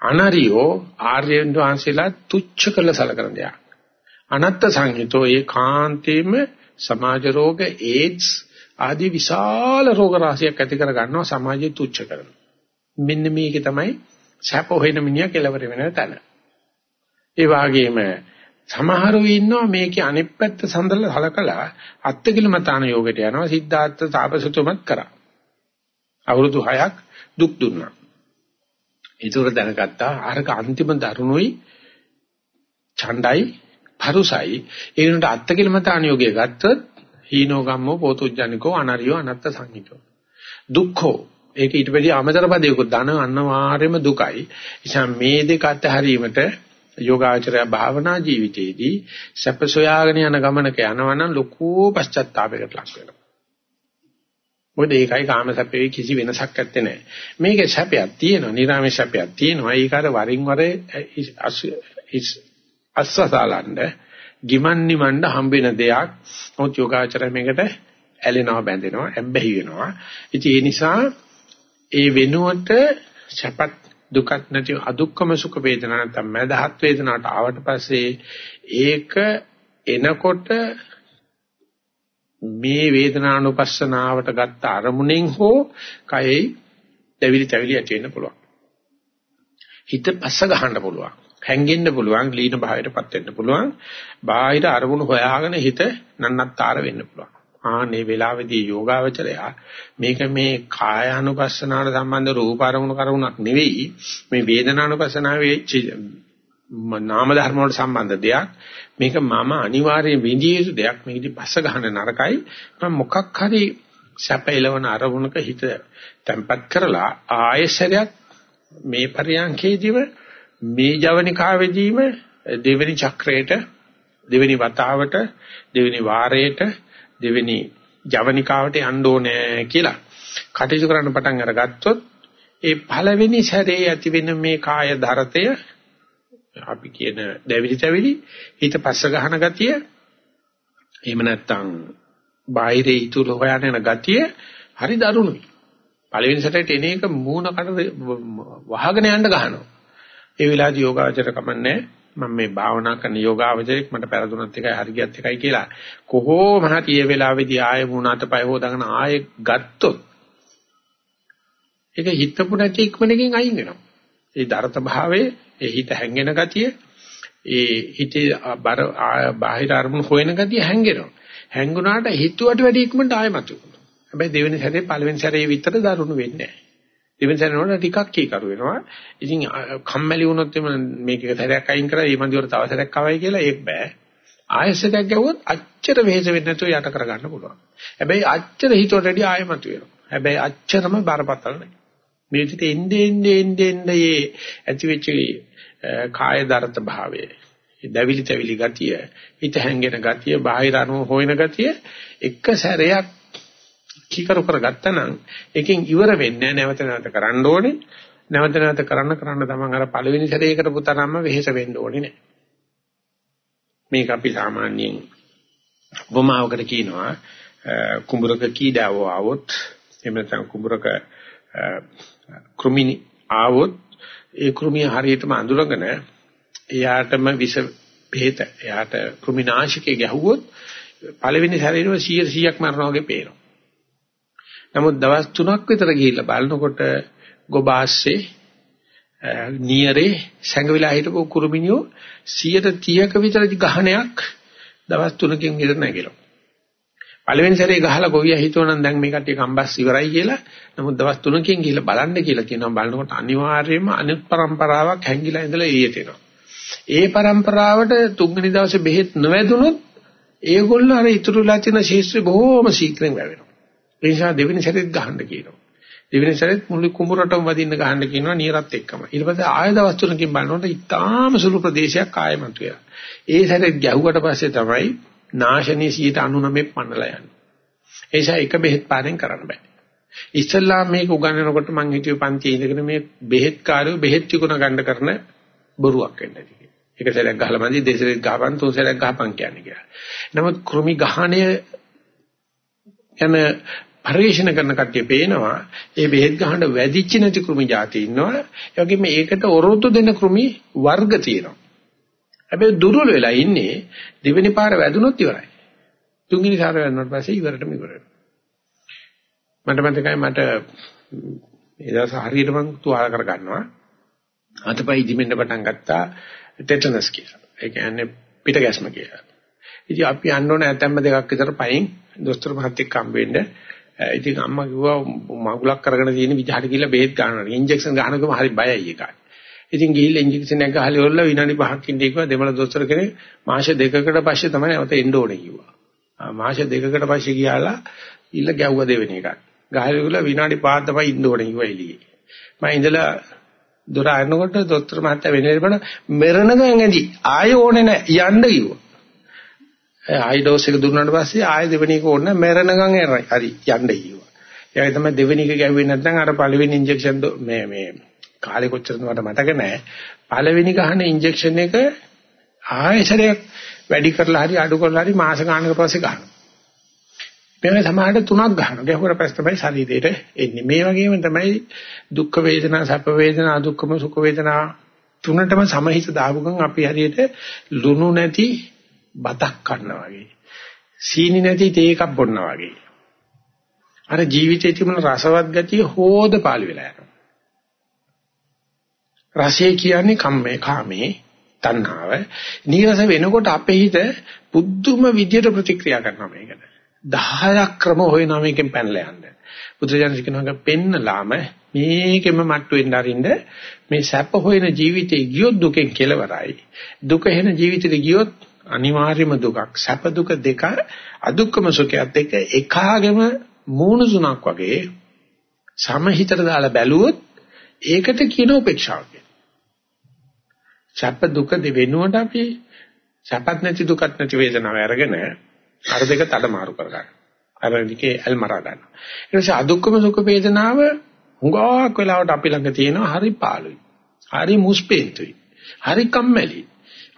Speaker 1: අනරියෝ ආර්යයන් වහන්සේලා තුච්ච කළ සලකන දෙයක්. අනත්ත් සංහිතෝ ඒ කාන්තේම සමාජ රෝග ඒඩ්ස් ආදී විශාල රෝග රාශියක් ඇති කර ගන්නවා සමාජය තුච්ච කරන. මෙන්න මේක තමයි සැප හොයන මිනිහා කෙලවර වෙන තැන. ඒ වගේම සමහරව ඉන්නවා මේකේ අනිත් පැත්ත සඳල හලකලා අත්තිකිලමතාන යෝගයට යනවා සිද්ධාර්ථ තාපසතුමත් කරා. අවුරුදු 6ක් දුක් දුන්නා. ඒතර දැනගත්තා අරක අන්තිම දරුණුයි ඡණ්ඩයි පරුසයි ඒ වෙනට අත්තිකිලමතාන යෝගය ගත්තොත් හීනෝ ගම්මෝ පෝතුජ්ජනිකෝ අනරියෝ අනත්ත සංහිතෝ දුක්ඛෝ ඒක ඊට වැඩි අමතර පදයක ධන අන්නවාරෙම දුකයි. එනිසා මේ දෙක අතහැරීමට යෝගාචරය භාවනා ජීවිතයේදී සැප සොයාගෙන යන ගමනක යනවනම් ලොකු පශ්චාත්තාවයකට ලක් වෙනවා. මොකද ඒකයි කාම සැපේ කිසි වෙනසක් නැත්තේ නෑ. මේකේ සැපයක් තියෙනවා, නිරාමේ සැපයක් තියෙනවා. ඒක අර වරින් වර අස්සසාලන්න, ගිමන් නිමණ්ඩ හම්බෙන දෙයක්. මොකද යෝගාචරය මේකට ඇලෙනවා, බැඳෙනවා, ඇබ්බැහි වෙනවා. ඉතින් ඒ නිසා ඒ වෙනුවට සැපත් දුකක් නැති අදුක්කම සුඛ වේදනා නැත්නම් මදහත් වේදනාවට ආවට පස්සේ ඒක එනකොට මේ වේදනානුපස්සනාවට ගත්ත අරමුණෙන් හෝ කයෙහි දෙවිලි තැවිලි ඇති වෙන්න පුළුවන්. හිත පස්ස ගහන්න පුළුවන්. හැංගෙන්න පුළුවන්, ලීන භාවයටපත් වෙන්න පුළුවන්. බාහිර අරමුණු හොයාගෙන හිත නන්නත්තර වෙන්න පුළුවන්. ආනේ වෙලාවේදී යෝගාවචරය මේක මේ කායානුපස්සනාවට සම්බන්ධ රූප අරමුණු කරුණක් නෙවෙයි මේ වේදනානුපස්සනාවේ නාම ධර්ම වලට සම්බන්ධ දෙයක් මේක මම අනිවාර්යයෙන් විඳිය යුතු දෙයක් මේකදී පස්ස ගන්න නරකයි මම මොකක් හරි සැප එළවන අරමුණක හිත තැම්පත් කරලා ආයශරයක් මේ පරියන්කේදීම මේ ජවනිකාවේදීම දෙවෙනි චක්‍රයට දෙවෙනි වතාවට දෙවෙනි වාරයට දෙවෙනි ජවනිකාවට යන්න ඕනේ කියලා කටයුතු කරන්න පටන් අරගත්තොත් ඒ පළවෙනි සැරේ ඇති වෙන මේ කාය ධරතය අපි කියන දැවිලි තැවිලි හිත පස්ස ගන්න ගතිය එහෙම නැත්නම් බාහිරේ ඉතුරු හොයන යන ගතිය හරි දරුණුයි. පළවෙනි සැරේට එන එක මූණ කට වහගෙන යන්න ගහනවා. ඒ වෙලාවදී යෝගාචර කමන්නේ මම මේ භාවනා කරන යෝගාවචරයක් මට පෙරදුනත් එකයි හරියට එකයි කියලා කොහොම හරි ඒ වෙලාවේදී ආයෙ මුණාත පය හොදාගෙන ආයෙ ගත්තොත් ඒක හිතපු නැති ඉක්මනකින් අයින් වෙනවා. ඒ දරත භාවයේ ඒ හිත හැංගෙන ගතිය ඒ හිතේ බර බාහිර අරමුණු හොයන ගතිය හැංගෙනවා. හැංගුණාට හිතුවට වැඩි ඉක්මනට ආයෙ මතුවෙනවා. හැබැයි දෙවෙනි සැරේ පළවෙනි සැරේ විතර දරුණු වෙන්නේ නැහැ. දෙවෙනි සැරේනොට ටිකක් කීකරු වෙනවා. ඉතින් කම්මැලි වුණොත් එම මේක එක සැරයක් අයින් කරලා ඊමන්දිවර තව සැරයක් ආවයි කියලා ඒක බෑ. ආයෙසයක් ගැවුවොත් අච්චර වෙහෙස වෙන්නේ නැතුව යට කරගන්න පුළුවන්. හැබැයි අච්චර හිතට වැඩි ආයෙමතු වෙනවා. හැබැයි අච්චරම බරපතල නැහැ. මේ විදිහට එන්නේ එන්නේ එන්නේ එන්නේ ඇති වෙච්ච කාය දරත භාවය දැවිලි තැවිලි ගතිය හිත හැංගෙන ගතිය බාහිර අනුව හොයන ගතිය එක සැරයක් කීකරු කරගත්තා නම් ඒකෙන් ඉවර වෙන්නේ නැවත නැවත කරන්න ඕනේ. නැවත නැවත කරන්න කරන්න තමන් අර පළවෙනි සැරේ කරපු තරම්ම වෙහෙස වෙන්න ඕනේ නෑ. මේක අපි සාමාන්‍යයෙන් උපමාවකට කියනවා කුඹරක කීඩාව આવොත් එහෙම නැත්නම් කුඹරක කෘමිනි આવොත් ඒ කෘමිය හරියටම අඳුරගෙන එයාටම විස බෙහෙත එයාට කෘමිනාශකේ ගැහුවොත් පළවෙනි ශරීරෙම 100 100ක් මරනවා වගේ පේනවා නමුත් දවස් 3ක් විතර ගිහිල්ලා බලනකොට ගොබාස්සේ නියරේ සැඟවිලා හිටපු කුරුමිනියෝ 130ක විතර ගහණයක් දවස් 3කින් විතර නැගිලා. පළවෙනි සැරේ ගහලා ගොවියා හිතුවනම් දැන් මේ කට්ටිය කම්බස් ඉවරයි කියලා. නමුත් දවස් 3කින් ගිහිල්ලා බලන්න කියලා කියනවා. බලනකොට අනිවාර්යයෙන්ම අනිත් પરම්පරාවක් හැංගිලා ඉඳලා එළියට එනවා. ඒ પરම්පරාවට තුන්වෙනි දවසේ බෙහෙත් නොවැදුනොත් ඒගොල්ලෝ අර ඉතුරුලා තියෙන ශිෂ්‍ය බොහෝම ශීක්‍රෙන් වැවෙනවා. ඒ නිසා දෙවෙනි සැරේත් ගහන්න කියනවා. දෙවෙනි සැරේත් මුළු කුඹරටම වදින්න ගහන්න කියනවා නියරත් එක්කම. ඊට පස්සේ ආය දවස් තුනකින් බලනකොට ඉතාම සුළු ප්‍රදේශයක් ආයමතු වෙනවා. ඒ සැරේ ගැහුවට පස්සේ තමයි නාශනීය 99 පන්නලා යන්නේ. ඒ නිසා එක බෙහෙත් පාරෙන් කරන්න බෑ. ඉස්සල්ලා මේක උගන්වනකොට මං හිතුවේ පන්තියේ ඉඳගෙන මේ බෙහෙත් කාර්යෝ බෙහෙත් විකුණ ගන්න කරන බොරුවක් වෙන්න ඇති කියලා. එක සැරයක් ගහලා මන්දි දෙසරයක් ගහපන් තුන් සැරයක් ගහපන් කියන්නේ කියලා. නමුත් කෘමි ගහණය යන පරිශන කරන කට්ටිය පේනවා ඒ බෙහෙත් ගහන වැඩිච්ච නැති කෘමි જાති ඉන්නවා. ඒ වගේම ඒකට ඔරොත්තු දෙන කෘමි වර්ග තියෙනවා. හැබැයි දුර්වල වෙලා ඉන්නේ දෙවෙනි පාර වැදුනොත් ඉවරයි. තුන්වෙනි සාර වැදුනට පස්සේ ඉවරටම ඉවරයි. මට මතකයි මට ඒ දවස් හරියට මං තුවාල කර ගන්නවා. අතපය ඉදිමෙන්න පටන් ගත්තා ටෙටනස් කියලා. ඒ කියන්නේ පිට ගැස්ම කියලා. ඉතින් අපි යන්න ඕන ඇතැම්ම දෙකක් විතර පයින් දොස්තර මහත්තයෙක් හම්බ වෙන්න. ඉතින් අම්මා කිව්වා මගුලක් කරගෙන තියෙන විජහට කියලා බෙහෙත් ගන්නවා. ඉන්ජෙක්ෂන් ගන්නකම හරි බයයි ඒකයි. ඉතින් ගිහිල්ලා ඉන්ජෙක්ෂන් එක ගහලා ඉවරලා විනාඩි 5ක් ඉඳී කිව්වා දෙමළ දොස්තර කෙනෙක් මාස දෙකකට පස්සේ තමයි නැවත එන්න ඕනේ කිව්වා. මාස දෙකකට පස්සේ ගියාලා ඉල්ල ගැව්වා දෙවෙනි එකක්. ගහලා ඉවරලා විනාඩි 5ක් තමයි ඉන්න ඕනේ කිව්වා එළියේ. මම ඉඳලා දොර අරනකොට දොස්තර මහත්තයා වෙනේ බණ මෙරණකම් ඇඳි ආයෙ ඕනේ නැහැ යන්න කිව්වා. ආයි ඩෝස් එක දුන්නාට පස්සේ ආයෙ දෙවෙනි එක ඕනේ මෙරණකම් එරයි. හරි යන්න කිව්වා. ඒකයි තමයි දෙවෙනි එක ගැව්වේ නැත්නම් අර පළවෙනි ඉන්ජෙක්ෂන් මේ මේ කාලේ කොච්චරද මට මතක නැහැ. පළවෙනි ගහන ඉන්ජෙක්ෂන් එක ආයෙසරයක් වැඩි කරලා හරි අඩු කරලා හරි මාස ගානක පස්සේ ගන්නවා. මේවා සමහරට තුනක් ගන්නවා. ගැහුවට පස්සේ තමයි ශරීරයට එන්නේ. මේ වගේම තමයි දුක් වේදනා, සැප වේදනා, දුක්ඛම සුඛ වේදනා තුනටම සමහිත දාපු ගමන් අපි හරියට ලුණු නැති බතක් කන්නා වගේ. සීනි නැති තේ එකක් බොන්නා වගේ. අර ජීවිතයේ තිබුණ රසවත් ගතිය හොද පාළි වෙලා යනවා. රසය කියන්නේ කම්මේ කාමේ තණ්හාව. නීරස වෙනකොට අපේ හිත පුදුම විදියට ප්‍රතික්‍රියා කරනවා මේකට. 10ක් ක්‍රම හොයනවා මේකෙන් පැනලා යන්න. බුදුරජාණන් කියනවා පෙන්නලාම මේකෙම මට්ටු වෙන්න අරින්න මේ සැප හොයන ජීවිතේ ගියොත් දුකෙන් කෙලවරයි. දුක වෙන ජීවිතේ ගියොත් අනිවාර්යම දුකක්. සැප දුක දෙක අදුක්කම සුඛයත් එක්ක එකාගෙම මූණු සුණක් වගේ සමහිතට දාලා බැලුවොත් ඒකට කියන උපේක්ෂාව සැප දුක දෙවෙනුවට අපි සැපත් නැති දුකත් නැති වේදනාව අරගෙන අර දෙක තඩමාරු කර ගන්න. අර දෙකේ ඇල්මරා ගන්න. ඊට පස්සේ අදුක්කම සුඛ වේදනාව හුඟක් වෙලාවට අපි ළඟ තියෙනවා හරි පාළුයි. හරි මුස්පේන්තුයි. හරි කම්මැලි.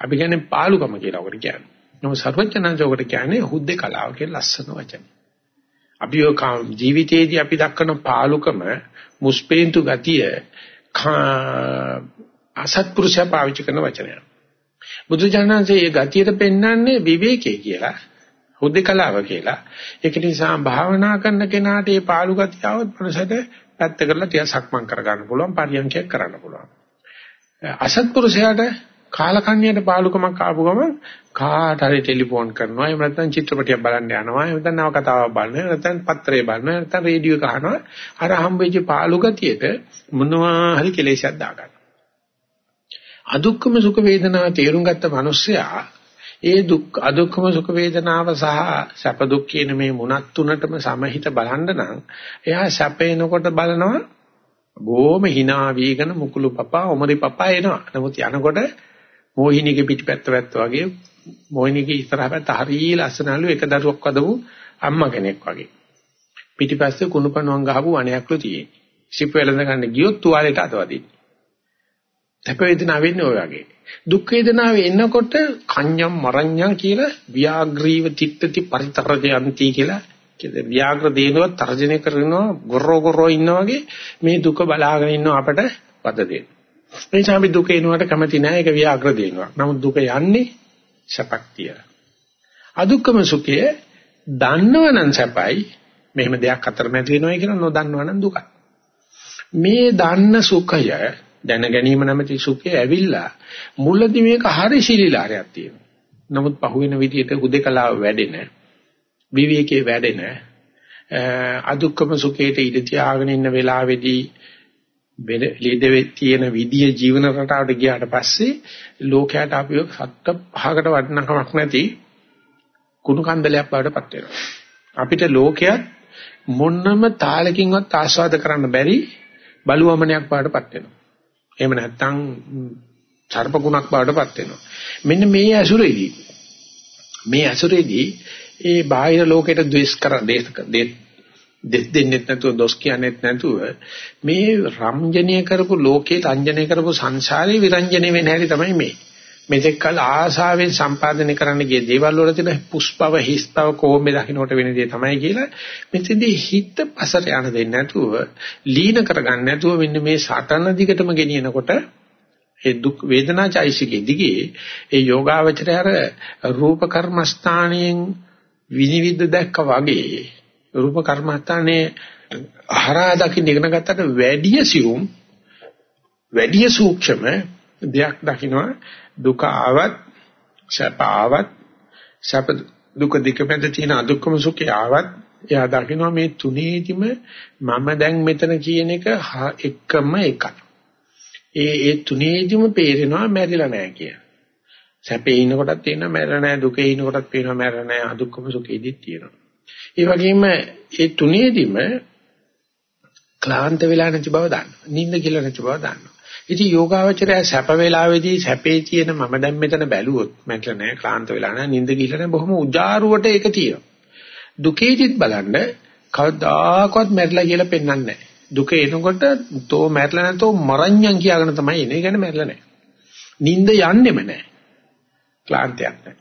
Speaker 1: අපි කියන්නේ පාළුකම කියලා උකට කියන්නේ. නමුත් සර්වඥාන්සෝකට කියන්නේ හුද්දේ කලාව කියලා ලස්සන වචන. අපි ජීවිතයේදී අපි දක්වන පාළුකම මුස්පේන්තු ගතිය අසත්පුරුෂයා පාවිච්චි කරන වචනයක්. බුදුජානනාංශයේ මේ ගතියට පෙන්වන්නේ විවේකයේ කියලා. හුදේකලාව කියලා. ඒක නිසා භාවනා කරන කෙනාට මේ පාළු ගතිය આવත් මනසට පැත්ත කරලා ටික සක්මන් කරගන්න පුළුවන් පරියන්කයක් කරන්න පුළුවන්. අසත්පුරුෂයාට කාලකන්‍යයට පාළුකමක් ආපු ගමන් කාට හරි ටෙලිෆෝන් කරනවා. එහෙම නැත්නම් චිත්‍රපටියක් බලන්න යනවා. එහෙම නැත්නම් නව කතාවක් බලනවා නැත්නම් පත්‍රය බලනවා. නැත්නම් රේඩියෝ එක අහනවා. අර හම්බෙච්ච පාළු ගතියට මොනවා හරි කෙලෙසක් දාගන්න. අදුක්කම සුඛ වේදනාව තේරුම් ගත්ත මිනිස්සයා ඒ දුක් අදුක්කම සුඛ වේදනාව සහ සැප දුක් කියන මේ මුණත් තුනටම සමහිත බලන්න නම් එයා සැපේනකොට බලනවා. බොහොම hina වීගෙන මුකුළු පපා ඔමරි පපා එනවා. නමුත් යනකොට මොහිනීගේ පිටිපැත්ත පැත්ත වගේ මොහිනීගේ ඉස්සරහ පැත්ත හරිය ලස්සනලු එක දරුවක් වදපු අම්මා කෙනෙක් වගේ. පිටිපස්සේ කුණුපණුවන් ගහපු වණයක්ලු තියෙන්නේ. ෂිප් වෙලඳ ගන්න ගියොත් තුවාලෙට අතවදින්න. සැප වේදනාව වෙන්නේ ඔය වගේ. දුක් වේදනාව එනකොට කඤ්ඤම් මරඤ්ඤම් කියලා ව්‍යාග්‍රීව තිත්තති පරිතරජයන්ති කියලා කියන්නේ ව්‍යාග්‍ර දේනවත් තර්ජනය කරනවා ගොරෝ ගොරෝ ඉන්නා වගේ මේ දුක බලාගෙන ඉන්න අපට පද දෙන්න. මේ සාමි දුක එනවට කැමති නැහැ ඒක ව්‍යාග්‍ර දේනවා. නමුත් දුක යන්නේ සැපක් තියලා. අදුක්කම සුඛය දන්නවනම් සැපයි මෙහෙම දෙයක් අතරමැද වෙනවා කියලා නොදන්නවනම් දුකයි. මේ දන්න සුඛය දැන ගැනීම නැමැති සුඛය ඇවිල්ලා මුලදි මේක හරි ශීලීලාරයක් තියෙනවා. නමුත් පහුවෙන විදිහට හුදේකලාව වැඩෙන විවේකයේ වැඩෙන අදුක්කම සුඛයට ඉඳ තියාගෙන ඉන්න වෙලාවේදී ලීදෙවේ තියෙන විදිය ජීවන රටාවට ගියාට පස්සේ ලෝකයට අපිව සත්ත පහකට වටිනකමක් නැති කුණු කන්දලයක් බවට පත් වෙනවා. අපිට ලෝකයක් මොන්නම තාලකින්වත් ආස්වාද කරන්න බැරි බලුවමනයක් පාටපත් වෙනවා. එහෙම නැත්නම් සර්පගුණක් පාටපත් වෙනවා. මෙන්න මේ ඇසුරේදී මේ ඇසුරේදී ඒ බාහිර ලෝකයට ද්වේෂ කර දෙස් දෙන්නෙත් නැතුව දොස් කියන්නෙත් නැතුව මේ රම්ජනීය කරපු ලෝකේ රංජනීය කරපු සංසාරේ විරංජනේ වෙන හැටි තමයි මේ. මෙතෙක් කල ආසාවෙන් සම්පාදනය කරන්න ගිය දේවල් වල තියෙන පුෂ්පව හිස්තව කොහොමද දකින්නට වෙන දේ තමයි කියලා මෙතෙන්දී හිත පසට යන දෙන්නේ නැතුව ලීන කරගන්න නැතුව මෙන්න මේ සටන දිගටම ගෙනියනකොට ඒ දුක් වේදනාචෛසිකේ දිගේ ඒ යෝගාවචරය අර රූප කර්මස්ථානයෙන් විනිවිද දැක්ක වගේ රූප කර්මස්ථානයේ හරහා දකින්න ඉගෙන ගත්තට වැඩිය සියුම් වැඩිය සූක්ෂම දෙයක් දකින්නවා දුක ආවත් සැප ආවත් සැප දුක දෙක මැද තියෙන අදුක්කම සුඛය ආවත් එයා දකින්නවා මේ තුනේදිම මම දැන් මෙතන කියන එක එකම එකයි. ඒ ඒ තුනේදිම පේරෙනවා මැරිලා නැහැ කිය. සැපේ ඉන්න කොටත් තියෙනවා මැරෙලා නැහැ දුකේ ඉන්න කොටත් පේනවා මැරෙලා නැහැ අදුක්කම සුඛෙදිත් තියෙනවා. ඒ වගේම ඒ තුනේදිම ක්ලාන්ත වෙලා නැති බව දන්නවා. නිින්ද කියලා නැති බව දන්නවා. ඉතින් යෝගාවචරය සැප වේලාවේදී සැපේ තියෙන මම දැන් මෙතන බැලුවොත් මැట్లా නෑ ක්ලාන්ත වෙලා නෑ නිින්ද ගිහලා නෑ බොහොම උජාරුවට ඒක තියෙනවා. දුකේදිත් බලන්න කවදාකවත් මැරිලා කියලා පෙන්වන්නේ නෑ. දුක එනකොට තෝ මැරිලා නැතෝ මරඤ්ඤම් කියාගෙන තමයි එන්නේ. ඒ කියන්නේ මැරිලා නෑ. නිින්ද යන්නෙම නෑ. ක්ලාන්තයක් නෑ.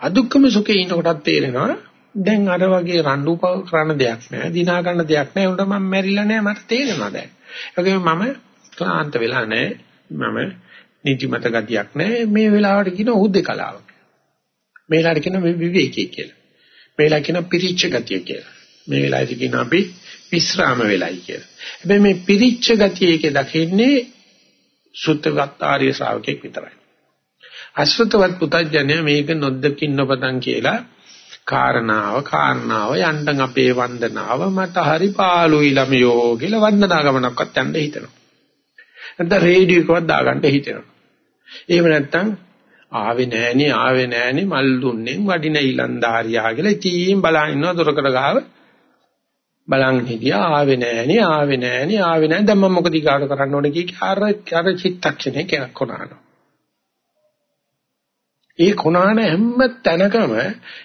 Speaker 1: අදුක්කම සුඛේ ඉන්නකොටත් තේරෙනවා දැන් අර වගේ රණ්ඩු කරන දෙයක් නෑ දිනා ගන්න දෙයක් නෑ උන්ට මම මැරිලා නෑ මට තේරෙනවා දැන්. ඒ වගේම මම ක්ලාන්ත වෙලා නැහැ. මම නිදිමත ගතියක් නැහැ. මේ වෙලාවට කියන උද්දේකලාව. මේ වෙලාවට කියන විවේකී කියලා. මේ වෙලාවට කියන පිරිච්ච ගතිය කියලා. මේ වෙලාවේදී කියන අපි විස්්‍රාම වෙලයි කියලා. හැබැයි මේ පිරිච්ච ගතිය එකේ දකින්නේ සුත්තවත් ආර්ය ශ්‍රාවකෙක් විතරයි. අසුතවත් පුතඥය මේක නොදකින් නොපතන් කියලා කාරණාව කාරණාව යන්තම් අපේ වන්දනාව මට හරි පාළුයි ළමයෝ කියලා වන්දනා ගමනක්වත් යන්න හිතනවා. නැත්නම් රේඩියෝ එකවත් දාගන්න හිතෙනවා. එහෙම නැත්නම් ආවේ නෑනේ ආවේ නෑනේ මල් දුන්නෙන් වඩින ඊලන්දාරියා කියලා ඉතින් බලන් ඉන්නවා දොරකඩ ගාව බලන් හිටියා ආවේ නෑනේ ආවේ නෑනේ ආවේ නෑ දැන් මම මොකද ඊගාට කරන්න ඕනේ කිය අර අර චිත්තක්ෂණේ කෙනක් කොනනවා. ඒ කොනාන හැම තැනකම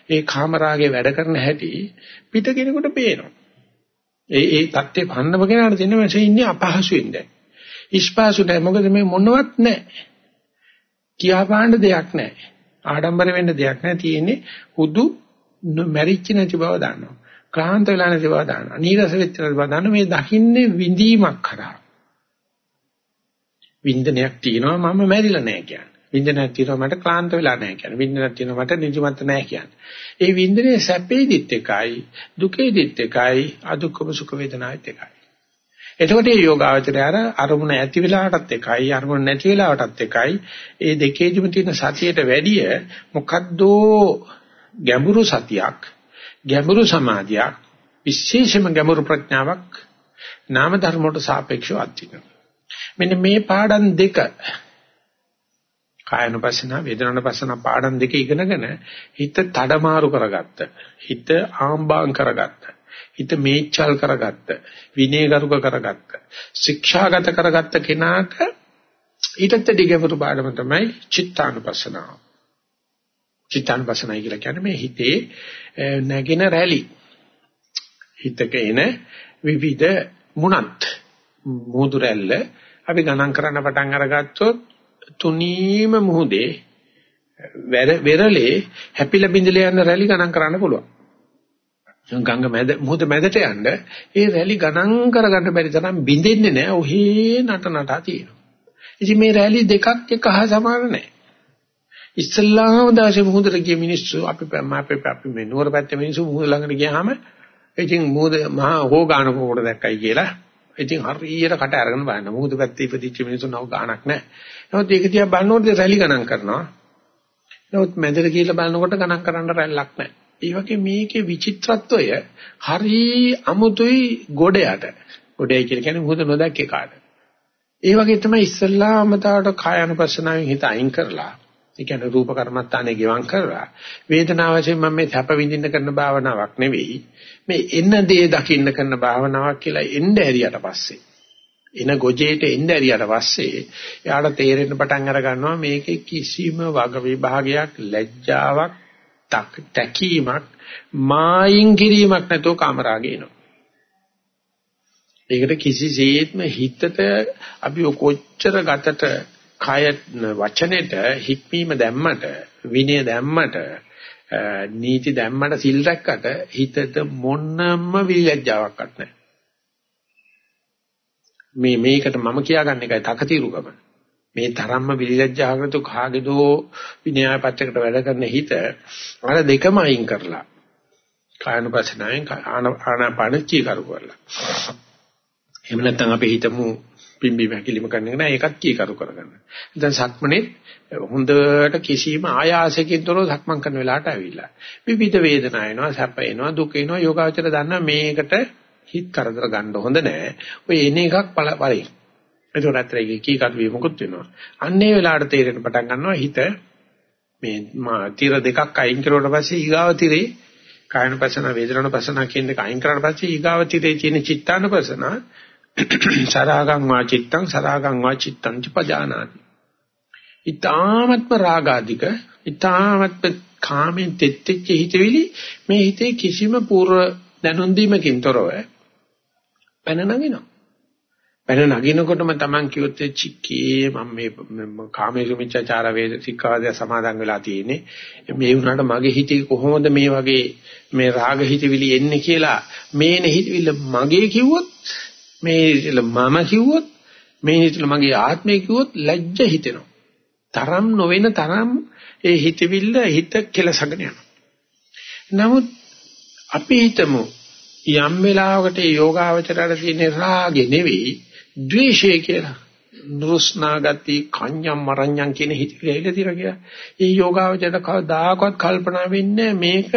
Speaker 1: ඒ කාමරාගේ වැඩ කරන හැටි පිට කෙනෙකුට පේනවා. ඒ ඒ தත්ත්වේ පන්නව කෙනාට දෙන්න මේ ඉන්නේ අපහසුෙන් දැන්. ඉස්පාසු නැහැ. මොකද මේ මොනවත් නැහැ. කියා පාන්න දෙයක් නැහැ. ආඩම්බර වෙන්න දෙයක් නැහැ. තියෙන්නේ හුදු මැරිච්ච නැති බව දන්නවා. ක්ලාන්ත වෙලා නැති බව දන්නවා. නීරස වෙච්ච නැති බව දන්නවා. මේ දකින්නේ විඳීමක් කරා. වින්දනයක් තියෙනවා මම මැරිලා නැහැ කියන්නේ. වින්දනයක් තියෙනවා මට ක්ලාන්ත වෙලා නැහැ කියන්නේ. වින්දනයක් තියෙනවා මට නිදිමත නැහැ කියන්නේ. ඒ වින්දනේ සැපේදිත් එකයි, දුකේදිත් එකයි, අදුක්කම සුඛ වේදනාවෙත් එකයි. එතකොට මේ යෝගාවචරය අර අරමුණ ඇති වෙලාවටත් එකයි අරමුණ නැති වෙලාවටත් එකයි ඒ දෙකේදිම තියෙන සතියට වැඩිය මොකද්ද ගැඹුරු සතියක් ගැඹුරු සමාධියක් විශේෂම ගැඹුරු ප්‍රඥාවක් නාම ධර්ම වලට සාපේක්ෂව අත්දිනවා මෙන්න මේ පාඩම් දෙක කායනුපස්සන වේදනානුපස්සන පාඩම් දෙක ඉගෙනගෙන හිත තඩමාරු කරගත්ත. හිත ආම්බාම් කරගත්ත. හිත මේචල් කරගත්ත. විනයගරුක කරගත්ත. ශික්ෂාගත කරගත්ත කෙනාට ඊටත් දෙගවරු බාඩම තමයි චිත්තානුපස්සනාව. චිත්තානුපස්සනයි කියලා කියන්නේ මේ හිතේ නැගෙන රැලි. හිතක එන විවිධ මුණත් මුහුදු රැල්ල අපි ගණන් කරන්න පටන් අරගත්තොත් තුනීම මුහුදේ වෙරළේ හැපිලා බිඳලා යන රැලි ගණන් කරන්න පුළුවන් ගංග මැද මුහුද මැදට යන්න ඒ රැලි ගණන් කරගන්න බැරි තරම් බින්දෙන්නේ නැහැ. ඔහේ නට නටා තියෙනවා. ඉතින් මේ රැලි දෙකක් එක හා සමාන නැහැ. ඉස්ලාම දාසේ මුහුදට ගිය මිනිස්සු අපි අපේ අපි මේ නුවර පැත්තේ මිනිස්සු මුහුද ළඟට ගියාම ඉතින් මුහුද මහා හෝ ගාන කොට දැක්කයි කියලා ඉතින් හරියට කට අරගෙන බලන්න මුහුද පැත්තේ ඉපදිච්ච මිනිස්සු නව ගානක් නැහැ. නමුත් ඒක දිහා බලනකොට රැලි ගණන් කරනවා. නමුත් මැදට කියලා බලනකොට ගණන් කරන්න රැල්ලක් නැහැ. ඒ වගේ මේකේ විචිත්‍රත්වය හරි අමුතුයි ගොඩයට. ගොඩයි කියලා කියන්නේ මොකද නොදැක්කේ කාට. ඒ වගේ තමයි ඉස්සල්ලාම තාවට කායानुපස්සනාවෙන් හිත අයින් කරලා ඒ කියන්නේ රූප කර්මත්තානේ ගෙවම් කරලා වේදනාව වශයෙන් මම මේ සැප විඳින්න කරන භාවනාවක් නෙවෙයි. මේ එන දේ දකින්න කරන භාවනාවක් කියලා එන්න ඇරියට පස්සේ එන ගොජේට එන්න ඇරියට පස්සේ එයාට තේරෙන්න පටන් අර ගන්නවා මේකේ කිසිම වග විභාගයක් ලැජ්ජාවක් තැකීමක් මායින් කිරීමක් නැතුව කාමරාගේ එනවා. ඒකට කිසිසේත්ම හිතට අපි කොච්චර ගතට කය වචනෙට හික්මීම දැම්මට විනය දැම්මට නීති දැම්මට සිල් රැක්කට හිතට මොනම විලැජ්ජාවක්වත් නැහැ. මේ මේකට මම කියාගන්න එකයි තකතිරුකම. මේ තරම්ම විලැජ්ජාවකට කාගේදෝ විනය පැත්තකට වැඩ කරන හිත අර දෙකම අයින් කරලා කායනුපසනාවෙන් ආනාපානචී කරු කරලා. එහෙම නැත්නම් අපි හිතමු පිම්බි වැකිලිම කරන එක නෑ ඒකත් කීකරු කරගන්න. දැන් සක්මනේ හොඳට කිසිම ආයාසයකින් තොරව සක්මන් කරන වෙලාවට ඇවිල්ලා. විවිධ වේදනා එනවා, සැප එනවා, දුක එනවා. යෝගාවචර දන්නා මේකට හිත කරදර ගන්න හොඳ නෑ. ඔය එන එකක් පළපරින්. ඒතකොට අත්‍යයි කීකරු වීමකුත් වෙනවා. අන්නේ වෙලාවට තේරෙන පටන් ගන්නවා හිත මේ මා tira දෙකක් අයින් කරුවට පස්සේ ඊගාව tire කායනපසන වේදනානපසන කියන එක අයින් කරලා පස්සේ ඊගාව tire තියෙන චිත්තානපසන සරාගං වා චිත්තං සරාගං වා චිත්තං චපජානාති. ඊ타මත්ම රාගාධික ඊ타මත්ම කාමෙන් තෙත්ෙච්ච හිතවිලි මේ හිතේ කිසිම පූර්ව දැනුම් දීමකින් තොරව පැන නගිනවා. පැන නගිනකොටම Taman කිව්වොත් චික්කේ මම මේ කාමයේ මිච්ඡාචාර වේද සික්ඛාද සමාදන් වෙලා තියෙන්නේ. මේ වුණාට මගේ හිතේ කොහොමද මේ වගේ මේ රාග හිතවිලි එන්නේ කියලා මේන හිතවිල්ල මගේ කිව්වොත් මේ මම කිව්වොත් මේ හිතල මගේ ආත්මය කිව්වොත් ලැජ්ජ හිතෙනවා. තරම් නොවන තරම් ඒ හිතවිල්ල හිත කෙලසගෙන යනවා. නමුත් අපි හිතමු යම් වෙලාවකට යෝගාවචරයට තියෙන රාගෙ නෙවෙයි ද්වේෂය කියලා. නුස්නා ගති කඤ්ඤම් මරඤ්ඤම් කියන හිතවිලි ඇවිල්ලා තියෙනවා කියලා. ඒ යෝගාවචරයට කවදාකවත් කල්පනා වෙන්නේ මේක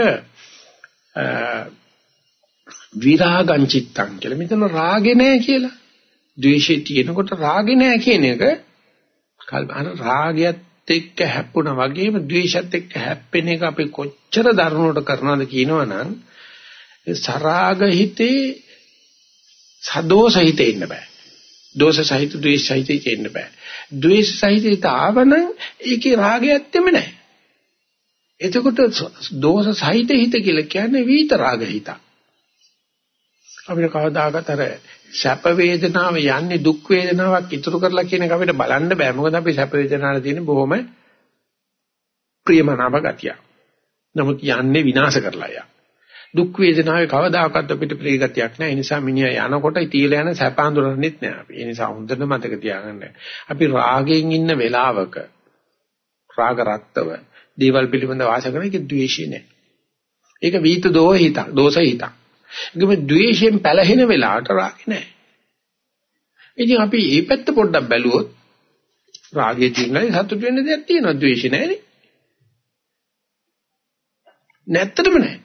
Speaker 1: විරාගං චිත්තං කියලා. මෙතන රාගේ නැහැ කියලා. ද්වේෂය තියෙනකොට රාගේ නැහැ කියන එක කල්පන රාගයත් එක්ක හැප්පුණා වගේම ද්වේෂයත් එක්ක හැප්පෙන එක අපි කොච්චර දරුණුවට කරනවද කියනවනම් සරාග හිතේ සදෝෂ හිතේ ඉන්න බෑ. දෝෂ සහිත ද්වේෂ සහිත ඉන්න බෑ. ද්වේෂ සහිත හිත ආවනම් ඒකේ රාගයක්ෙම නැහැ. එතකොට දෝෂ සහිත හිත කියලා කියන්නේ විත රාග හිතක්. අපිට කවදාකවත් අර සැප වේදනාව යන්නේ දුක් වේදනාවක් ඉතුරු කරලා කියන එක අපිට බලන්න බෑ. මොකද අපි සැප වේදනාවල තියෙන බොහොම ප්‍රියමනාප ගතිය. නමුත් යන්නේ විනාශ කරලා යා. දුක් වේදනාවේ කවදාකවත් අපිට ප්‍රිය ගතියක් නැහැ. ඒ නිසා මිනිහා යනකොට තියලා යන සැප අඳුරන්නෙත් නැහැ අපි. ඒ නිසා හොඳට මතක තියාගන්න. අපි රාගයෙන් ඉන්න වෙලාවක රාග රක්තව දේවල් පිළිබඳ වාස කරන එක ද්වේෂය නෑ. ඒක වීත දෝහ හිතක්, දෝෂ හිතක්. ඒකම ද්වේෂයෙන් පැලහෙන වෙලාවට රාගේ නැහැ. ඉතින් අපි මේ පැත්ත පොඩ්ඩක් බැලුවොත් රාගයේ තියෙනයි සතුට වෙන්න දෙයක් තියෙනවා ද්වේෂය නැහැනේ. නැත්තටම නැහැ.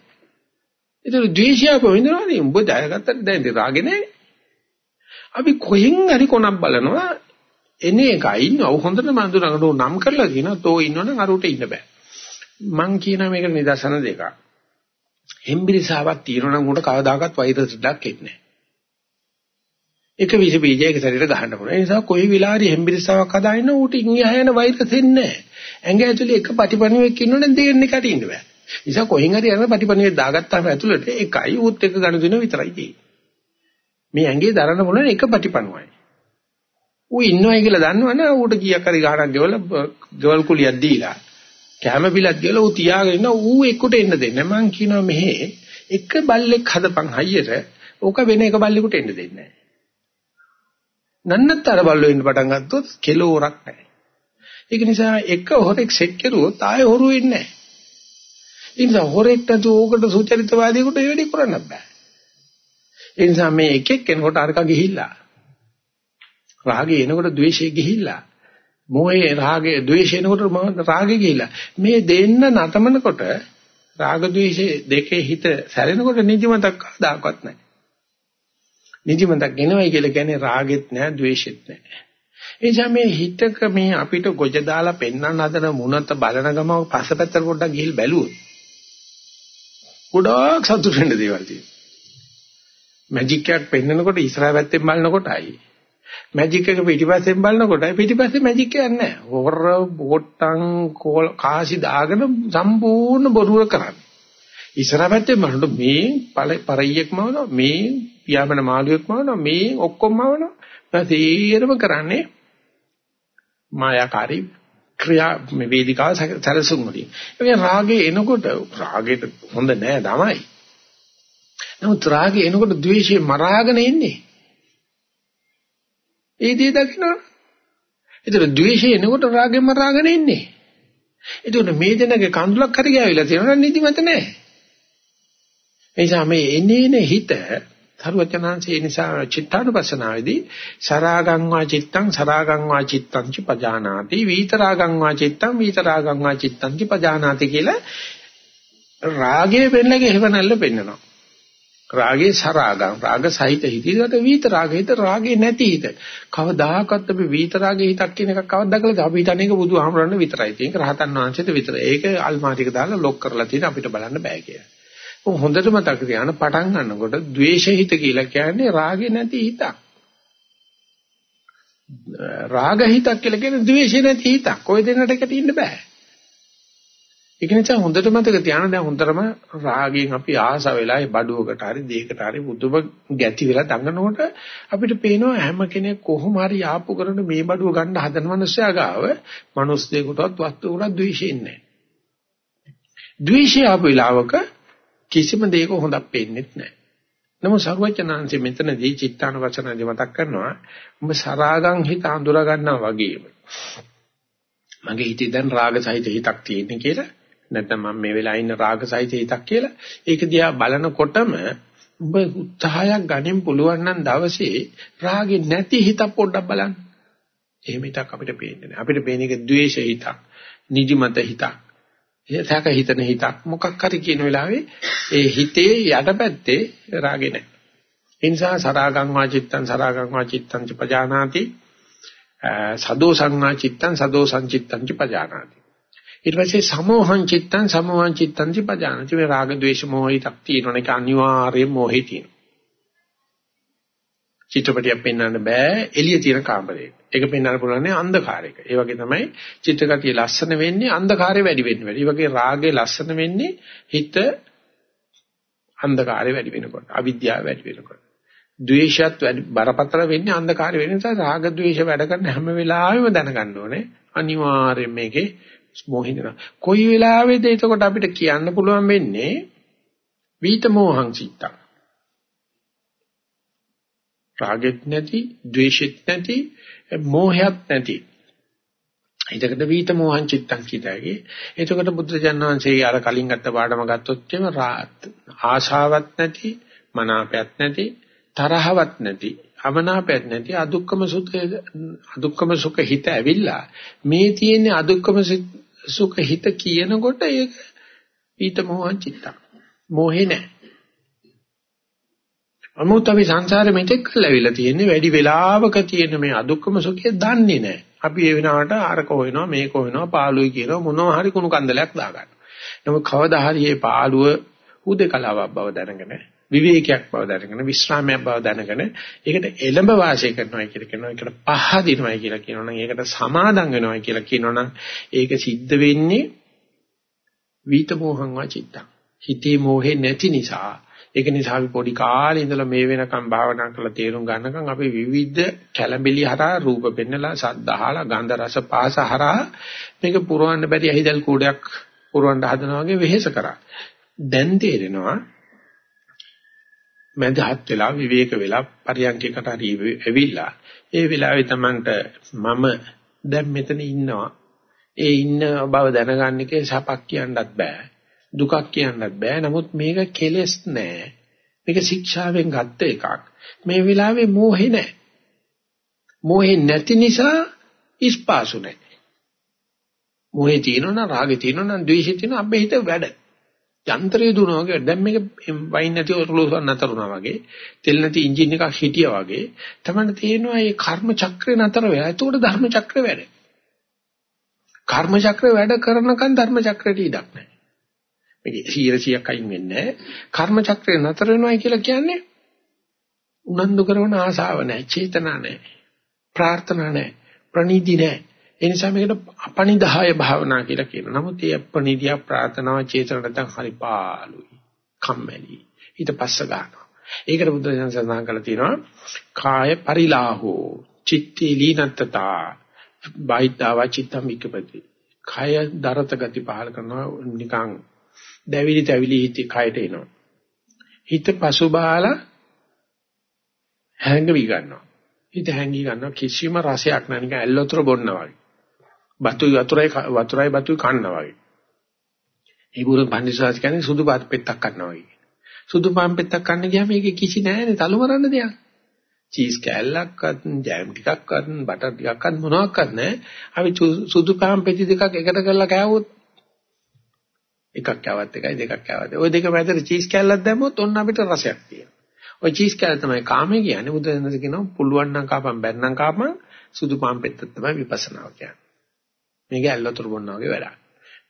Speaker 1: ඒතර ද්වේෂය කොහෙන්දරන්නේ උඹ දැනගත්තට දැන් රාගේ නැහැ. අපි කොහෙන් හරි කොනක් බලනවා එනේ එකයි ඉන්නව හොඳට මඳුනකට නම් කරලා කියනවා තෝ ඉන්නවනම් අරුට ඉන්න බෑ. මං කියන මේක නිදර්ශන දෙකක්. හෙම්බිරිසාවක් තියෙනවා නම් උන්ට කවදාකවත් වෛරස් දෙයක් එන්නේ නැහැ. එක විස බීජයක ශරීරයට ගහන්න පුළුවන්. ඒ නිසා කොයි වෙලාවරි හෙම්බිරිසාවක් හදාගෙන ඌට ඉංගියා යන වෛරස් එන්නේ නැහැ. ඇඟ ඇතුලේ එක පටිපණුවෙක් ඉන්නොනේ දෙන්නේ කට ඉන්න බෑ. නිසා කොහෙන් හරි යන පටිපණුවෙක් දාගත්තාම ඇතුලට එකයි ඌත් එක ගණ දෙන විතරයි තියෙන්නේ. මේ ඇඟේ දරන්න පුළුවන් එක පටිපණුවයි. ඌ ඉන්නවයි කියලා දන්නවනේ ඌට කීයක් හරි ගහනක් ගෙවලා ගෙවල් කුලියක් දීලා කැම බිලක් ගිහලා ඌ තියාගෙන ඉන්න ඌ එක්කට එන්න දෙන්න මං කියනවා මෙහෙ එක බල්ලෙක් හදපන් හයියට ඕක වෙන එක බල්ලෙකුට එන්න දෙන්නේ නැහැ. නන්නතර බල්ලෝ ඉන්න පටන් ගත්තොත් කෙලෝරක් නැහැ. ඒක නිසා එක හොරෙක් සෙට් කරුවොත් ආයෙ හොරු වෙන්නේ නැහැ. ඒ නිසා හොරෙක් නැතු ඕකට සුචරිතවාදීකට ඒ වැඩි කරන්න බෑ. ඒ නිසා මේ එකෙක් කෙනෙකුට අරක ගිහිල්ලා රාගය එනකොට ද්වේෂය ගිහිල්ලා මොහේ රාගේ ද්වේෂේනකොට රාගේ ගිහිලා මේ දෙන්න නතමනකොට රාග ද්වේෂ දෙකේ හිත සැරෙනකොට නිදිමතක් කවදාකවත් නැහැ. නිදිමතක් එනවයි කියලා කියන්නේ රාගෙත් නැහැ ද්වේෂෙත් නැහැ. එනිසා මේ හිතක මේ අපිට ගොජ දාලා පෙන්වන්න හදන මුණත බලන ගම පස්සපැත්තට පොඩ්ඩක් ගිහිල් බැලුවොත් ගොඩාක් සතුටු වෙන්න දේවල් තියෙනවා. මැජික් එකක් පෙන්නකොට ඉස්සරහ පැත්තෙන් බලනකොටයි මැජික් එක පිටිපස්සෙන් බලනකොටයි පිටිපස්සේ මැජික් එකක් නැහැ. හොර බොට්ටම් කාසි දාගෙන සම්පූර්ණ බොරුව කරන්නේ. ඉස්සරහ පැත්තෙන් බලනකොට මේ පරියෙක්ම වුණා මේ පියාඹන මාළුවෙක්ම වුණා මේ ඔක්කොම වුණා. තීරම කරන්නේ මායාකාරී ක්‍රියා මේ වේදිකාව සැලසුම් වලින්. ඒ රාගේ එනකොට රාගෙට හොඳ නෑ තමයි. නමුත් රාගේ එනකොට ද්වේෂය මරාගෙන එන්නේ. ඒ දේ දකින්න. ඒතර ද්වේෂය එනකොට රාගෙන් මරාගෙන එන්නේ. ඒතකොට මේ දෙනගේ කඳුලක් හරි ගෑවිලා තියෙනවා නිදිමත නෑ. ඒ නිසා මේ එනේන හිත සරුවචනාංශේ නිසා චිත්තානුපස්සනාවේදී සරාගං වා චිත්තං සරාගං වා චිත්තං ච පජානාති විතරාගං වා චිත්තං විතරාගං වා චිත්තං ච පජානාති කියලා රාගයේ පෙන්නගේ හේවණල්ල පෙන්නනවා රාගේ සරාගං රාග සහිත හිතේකට විතරාග හිත රාගේ නැති හිත කවදාකවත් අපි විතරාගේ හිතක් කියන එකක් කවදාද දැකලාද අපි හිතන්නේ ඒක බුදුහාමරන්න විතරයි තියෙන්නේ රහතන් වහන්සේට විතරයි ඒක අල්මාරියක දාලා ලොක් කරලා තියෙන අපිට බලන්න බෑ කියලා හොඳට මතක තියාගන්න පටන් ගන්නකොට ද්වේෂහිත කියලා කියන්නේ රාගේ නැති හිතක්. රාග හිතක් කියලා කියන්නේ ද්වේෂ නැති හිතක්. ඔය දෙන්නට එකට ඉන්න බෑ. ඒක නිසා හොඳට මතක තියාගන්න දැන් හොඳටම රාගයෙන් අපි ආස වෙලා ඒ බඩුවකට හරි දෙයකට හරි බුදුම ගැති වෙලා දඟනකොට අපිට පේනවා හැම කෙනෙක් කොහොම හරි ආපු කරන මේ බඩුව ගන්න හදන මනුස්සයා ගාව මනුස්ස දෙයකටවත් වස්තුවකට ද්වේෂය නැහැ. ද්වේෂය ආපු වෙලාවක කිසිම දෙයක හොඳක් පේන්නේ නැහැ. නමුත් සරුවචනාංශෙ මෙතනදී චිත්තානවචනදී මතක් කරනවා ඔබ සරාගං හිත අඳුර ගන්නවා වගේම. මගේ හිතේ දැන් රාග සහිත හිතක් තියෙන කියලා නැත්නම් මම මේ වෙලාවේ ඉන්න රාග සහිත හිතක් කියලා ඒක දිහා බලනකොටම ඔබ උත්සාහයක් ගන්න පුළුවන් නම් දවසේ රාගේ නැති හිත පොඩ්ඩක් බලන්න. එහෙම හිතක් අපිට පේන්නේ නැහැ. අපිට පේන එක ද්වේෂ හිතක්, නිදිමත හිතක්, එතක හිතන හිතක් මොකක් හරි කියන වෙලාවේ ඒ හිතේ යටපැත්තේ රාගේ නැහැ. ඒ නිසා සරාගං වාචිත්තං සරාගං වාචිත්තං ච පජානාති සදෝ සංඥා චිත්තං සදෝ සංචිත්තං ච පජානාති. ඊට පස්සේ සමෝහං චිත්තං සමෝහං චිත්තං ච පජානාති. මේ රාග ద్వේෂ මොහිතක් තියෙනවනේ ඒක අනිවාර්යයෙන් මොහි තියෙනවා. චිත්‍රපටියක් පෙන්වන්න බෑ එළිය තියෙන කාමරේ. ඒක පෙන්වන්න පුළුවන් අන්ධකාරයක. ඒ වගේ තමයි චිත්‍රකතිය ලස්සන වෙන්නේ අන්ධකාරය වැඩි වෙන්න වැඩි. ඒ වගේ රාගේ ලස්සන වෙන්නේ හිත අන්ධකාරය වැඩි වෙනකොට, අවිද්‍යාව වැඩි වෙනකොට. ද්වේෂයත් වැඩි බරපතල වෙන්නේ අන්ධකාරය වෙන නිසා රාග ද්වේෂ වැඩ කරන හැම වෙලාවෙම දැනගන්න ඕනේ. අනිවාර්යයෙන් මේකේ මොහිනවා. කොයි වෙලාවෙද එතකොට අපිට කියන්න පුළුවන් වෙන්නේ වීත මෝහං සිත්තං. රාගෙත් නැති, ද්වේෂෙත් නැති, මෝහයත් නැති. එතකොට වීත මෝහං චිත්තං කියතයි. එතකොට බුදුරජාණන් වහන්සේ අර කලින් ගත්ත පාඩම ගත්තොත් එම ආශාවක් නැති, මනාපයක් නැති, තරහවක් නැති, අමනාපයක් නැති අදුක්කම සුඛ අදුක්කම සුඛ හිත ඇවිල්ලා මේ තියෙන අදුක්කම සුඛ හිත කියනකොට ඒක වීත මෝහං චිත්තං. මෝහේ නැහැ. අමුත් අපි සංසාරෙ මෙතෙක් කළවිලා තියෙන්නේ වැඩි වෙලාවක තියෙන මේ අදුක්කම සුඛය දන්නේ නැහැ. අපි ඒ වෙනාවට අරක හොයනවා මේක හොයනවා පාළුයි කියනවා මොනවා හරි කුණු කන්දලයක් දාගන්න. නමුත් කවදා හරි මේ පාළුව හුදේකලාවක් බව දැනගෙන විවේකයක් බව දැනගෙන විශ්‍රාමයක් බව දැනගෙන ඒකට එළඹ වාසය කරනවා කියලා කියනවා. ඒකට පහදිනවයි කියලා කියනවනම් ඒකට සමාදම් වෙනවයි කියලා කියනවනම් ඒක සිද්ධ වෙන්නේ විත මොහං වාචිත්තං. හිතේ මොහේ නැති නිසා ඒක නිසා අපි පොඩි කාලේ ඉඳලා මේ වෙනකම් භාවනා කරලා තේරුම් ගන්නකම් අපි විවිධ කැළඹිලි හරහා රූප පෙන්නලා සද්ද අහලා ගන්ධ රස පාස හරහා මේක පුරවන්න බැරි ඇහිදල් කූඩයක් පුරවන්න හදනවා වගේ වෙහෙස කරා. දැන් තේරෙනවා මඳහත් වෙලා විවේක වෙලා පරියන්කයකට හරි ඇවිල්ලා ඒ වෙලාවේ Tamanට මම දැන් මෙතන ඉන්නවා. ඒ ඉන්න බව දැනගන්න එකේ සපක් කියන්නත් බෑ. දුකක් කියන්නත් බෑ. නමුත් මේක කෙලෙස් නෑ. මේක ශික්ෂාවෙන් ගත්ත එකක්. මේ වෙලාවේ මෝහේ නෑ. මෝහේ නැති නිසා ඉස්පාසු නෑ. මෝහේ තියෙනවා නම් රාගේ තියෙනවා නම් ද්වේෂේ තියෙනවා අපේ හිත වැඩ. යන්ත්‍රය දුවනවා වගේ දැන් මේක වයින් නැති ඔරලෝසුවක් නතර වුණා වගේ තෙල් නැති එන්ජින් එකක් හිටියා වගේ තමයි තේරෙනවා මේ කර්ම චක්‍රේ නතර වෙලා. ඒකට ධර්ම චක්‍රේ වැඩ. කර්ම චක්‍රේ වැඩ කරනකන් ධර්ම චක්‍රයට ඉඩක් නැහැ. මේක 100ක් අයින් වෙන්නේ නැහැ. කර්ම චක්‍රේ නතර වෙනවයි කියලා කියන්නේ උනන්දු කරන ආසාව නැහැ, චේතනා නැහැ, ප්‍රාර්ථනා නැහැ, ප්‍රණීති නැහැ. ඒ නිසා මේකට අපනිදාය භාවනා කියලා කියනවා. නමුත් මේ අපනිදියා ප්‍රාර්ථනාව චේතන නැත්නම් හරි පාළුයි. කම්මැලි. ඊට පස්ස ගන්නවා. ඒකට බුද්ධ ධර්ම සඳහන් කරලා තියෙනවා කාය පරිලාහෝ චිත්ති ලීනත්තතා බයිතාව චිත්තම් විකපති. කය දරත ගති පහල කරනවා නිකන් දැවිලි තැවිලි හිත කයට එනවා. හිත පසුබාලා හැංගවි ගන්නවා. හිත හැංගි ගන්නවා කිසිම රසයක් නැහැ නිකන් ඇල්ලතර බොන්න වගේ. බතුයි වතුරයි වතුරයි බතුයි කන්නා වගේ. ඒ බුරු පන්දිසාස් කියන්නේ සුදු පාත් පෙත්තක් කන්නවා වගේ. සුදු පාන් පෙත්තක් කන්න ගියාම මේකේ කිසි නැහැනේ තලු මරන්න දෙයක්. චීස් කෑල්ලක්වත් ජෑම් ටිකක්වත් බටර් ටිකක්වත් මොනවාක්වත් නැහැ. අපි සුදු පාන් පෙති දෙකක් එකට කරලා කෑවොත් එකක් කෑවත් එකයි දෙකක් කෑවත්. ওই දෙක මැදට චීස් කෑල්ලක් දැම්මොත් ඔන්න අපිට රසයක් තියෙනවා. ওই චීස් කෑල්ල තමයි කාමයේ කියන්නේ. බුදුන් කියනවා පුළුවන් නම් කාපම් බැන්නම් කාපම් සුදු පාන් පෙත්ත තමයි විපස්සනාව කියන්නේ. මේක ඇල්ලතර බොන්නා වගේ වැඩක්.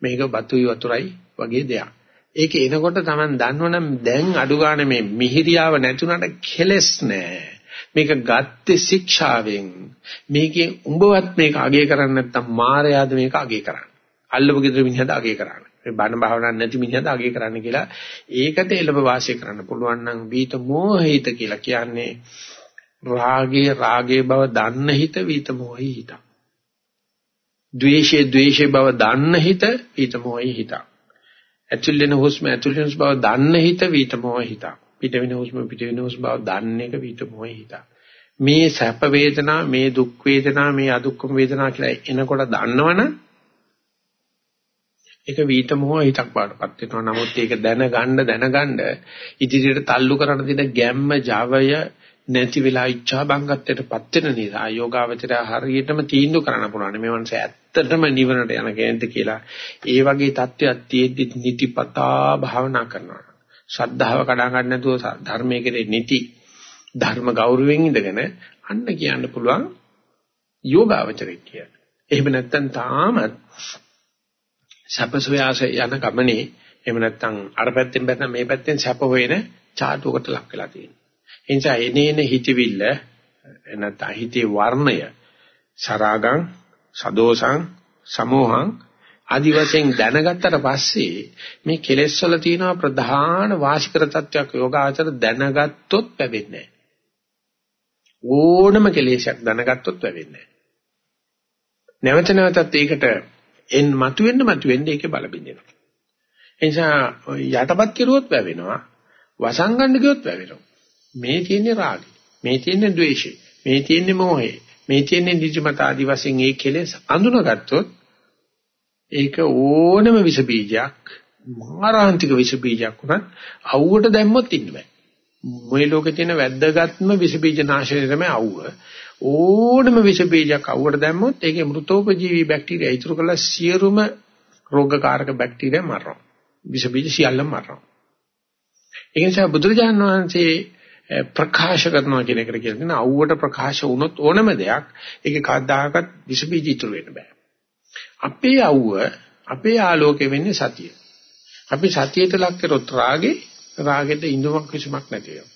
Speaker 1: මේක බතුයි වතුරයි වගේ දෙයක්. ඒක එනකොට Taman දන්නවනම් දැන් අඩු ගන්න මේ මිහිරියාව නැතුණට කෙලස් නෑ. මේක ගත්තේ ශික්ෂාවෙන්. මේකේ උඹවත් මේක අගය කරන්නේ නැත්නම් මායයාද මේක අගය කරන්නේ. අල්ලපු ගෙදර මිනිහද අගය කරන්නේ. මේ බණ භාවනා නැති මිනිහද අගය කරන්නේ කියලා ඒකට එළඹ වාසය කරන්න පුළුවන් නම් විත මොහිත කියලා කියන්නේ රාගයේ රාගයේ බව දන්න හිත විත මොහි හිතක්. ද්වේෂයේ ද්වේෂයේ බව දන්න හිත විතමෝයි හිත. ඇතුල් වෙන හුස්ම ඇතුල් වෙන බව දන්න හිත විතමෝයි හිත. පිට වෙන හුස්ම පිට වෙන හුස්ම බව දන්න එක විතමෝයි හිත. මේ සැප වේදනා මේ දුක් වේදනා මේ අදුක්කම වේදනා කියලා එනකොට දන්නවනම් ඒක විතමෝහ හිතක් පාඩපත් වෙනවා. නමුත් ඒක දැනගන්න දැනගන්න ඉදිරියට තල්ලු කරන දින ගැම්ම ජවය නැති වෙලා ඉච්ඡා බංගත්වයටපත් වෙන නිසා යෝගාවචරය හරියටම තීන්දුව කරන්න පුළුවන්. මේ මනස ඇත්තටම නිවනට යන කෙනෙක්ද කියලා. ඒ වගේ தත්වයක් තියෙද්දි නිතිපතා භාවනා කරනවා. ශ්‍රද්ධාව කඩා ගන්න නැතුව ධර්මයේ කෙරේ නිති ධර්ම ගෞරවයෙන් ඉඳගෙන අන්න කියන්න පුළුවන් යෝගාවචරය කියලා. එහෙම නැත්නම් තාමත් සැපසොයාස යන ගමනේ එහෙම නැත්නම් අර පැත්තෙන් බැලන මේ පැත්තෙන් සැප හොයන චාටුවකට ලක් වෙලා තියෙනවා. ඒ නිසා එනේන හිතවිල්ල නැත්නම් හිතේ වර්ණය සරාගං සදෝසං සමෝහං ආදි වශයෙන් දැනගත්තට පස්සේ මේ කෙලෙස් වල තියෙන ප්‍රධාන වාසිකර තත්වයක් යෝගාචර දැනගත්තොත් පැවෙන්නේ ඕනම කෙලෙසක් දැනගත්තොත් පැවෙන්නේ නැවත නැවතත් ඒකට එන් මතුවෙන්න මතුවෙන්න ඒකේ බල බින්දෙනවා එනිසා යටපත් කෙරුවොත් වැවෙනවා වසංගන්න ගියොත් වැවෙනවා මේ තියෙන්නේ රාගය. මේ තියෙන්නේ ද්වේෂය. මේ තියෙන්නේ මෝහය. මේ තියෙන්නේ නිජමත ආදි වශයෙන් ඒ කෙලෙස් අඳුනගත්තොත් ඒක ඕනම විස බීජයක් මාරාන්තික විස බීජයක් උනත් අවුවට දැම්මොත් ඉන්න බෑ. මේ ලෝකේ තියෙන වැද්දගත්ම විස බීජ නාශනය තමයි අවුව. ඕනම විස බීජයක් අවුවට දැම්මොත් ඒකේ මෘතෝපජීවී බැක්ටීරියා ඉතුරු කරලා සියලුම රෝගකාරක බැක්ටීරියා මරනවා. විස බීජ සියල්ලම මරනවා. ඒ නිසා බුදුරජාණන් වහන්සේ ප්‍රකාශ කරනවා කියන එකට කියලා තියෙනවා. අවුවට ප්‍රකාශ වුණොත් ඕනම දෙයක් ඒකේ කවදාකවත් විස බීජ ඉතුරු වෙන්න බෑ. අපේ අවුව අපේ ආලෝකය වෙන්නේ සතිය. අපි සතියට ලක් කරොත් රාගේ රාගෙට ඉඳුමක් කිසිමක් නැති වෙනවා.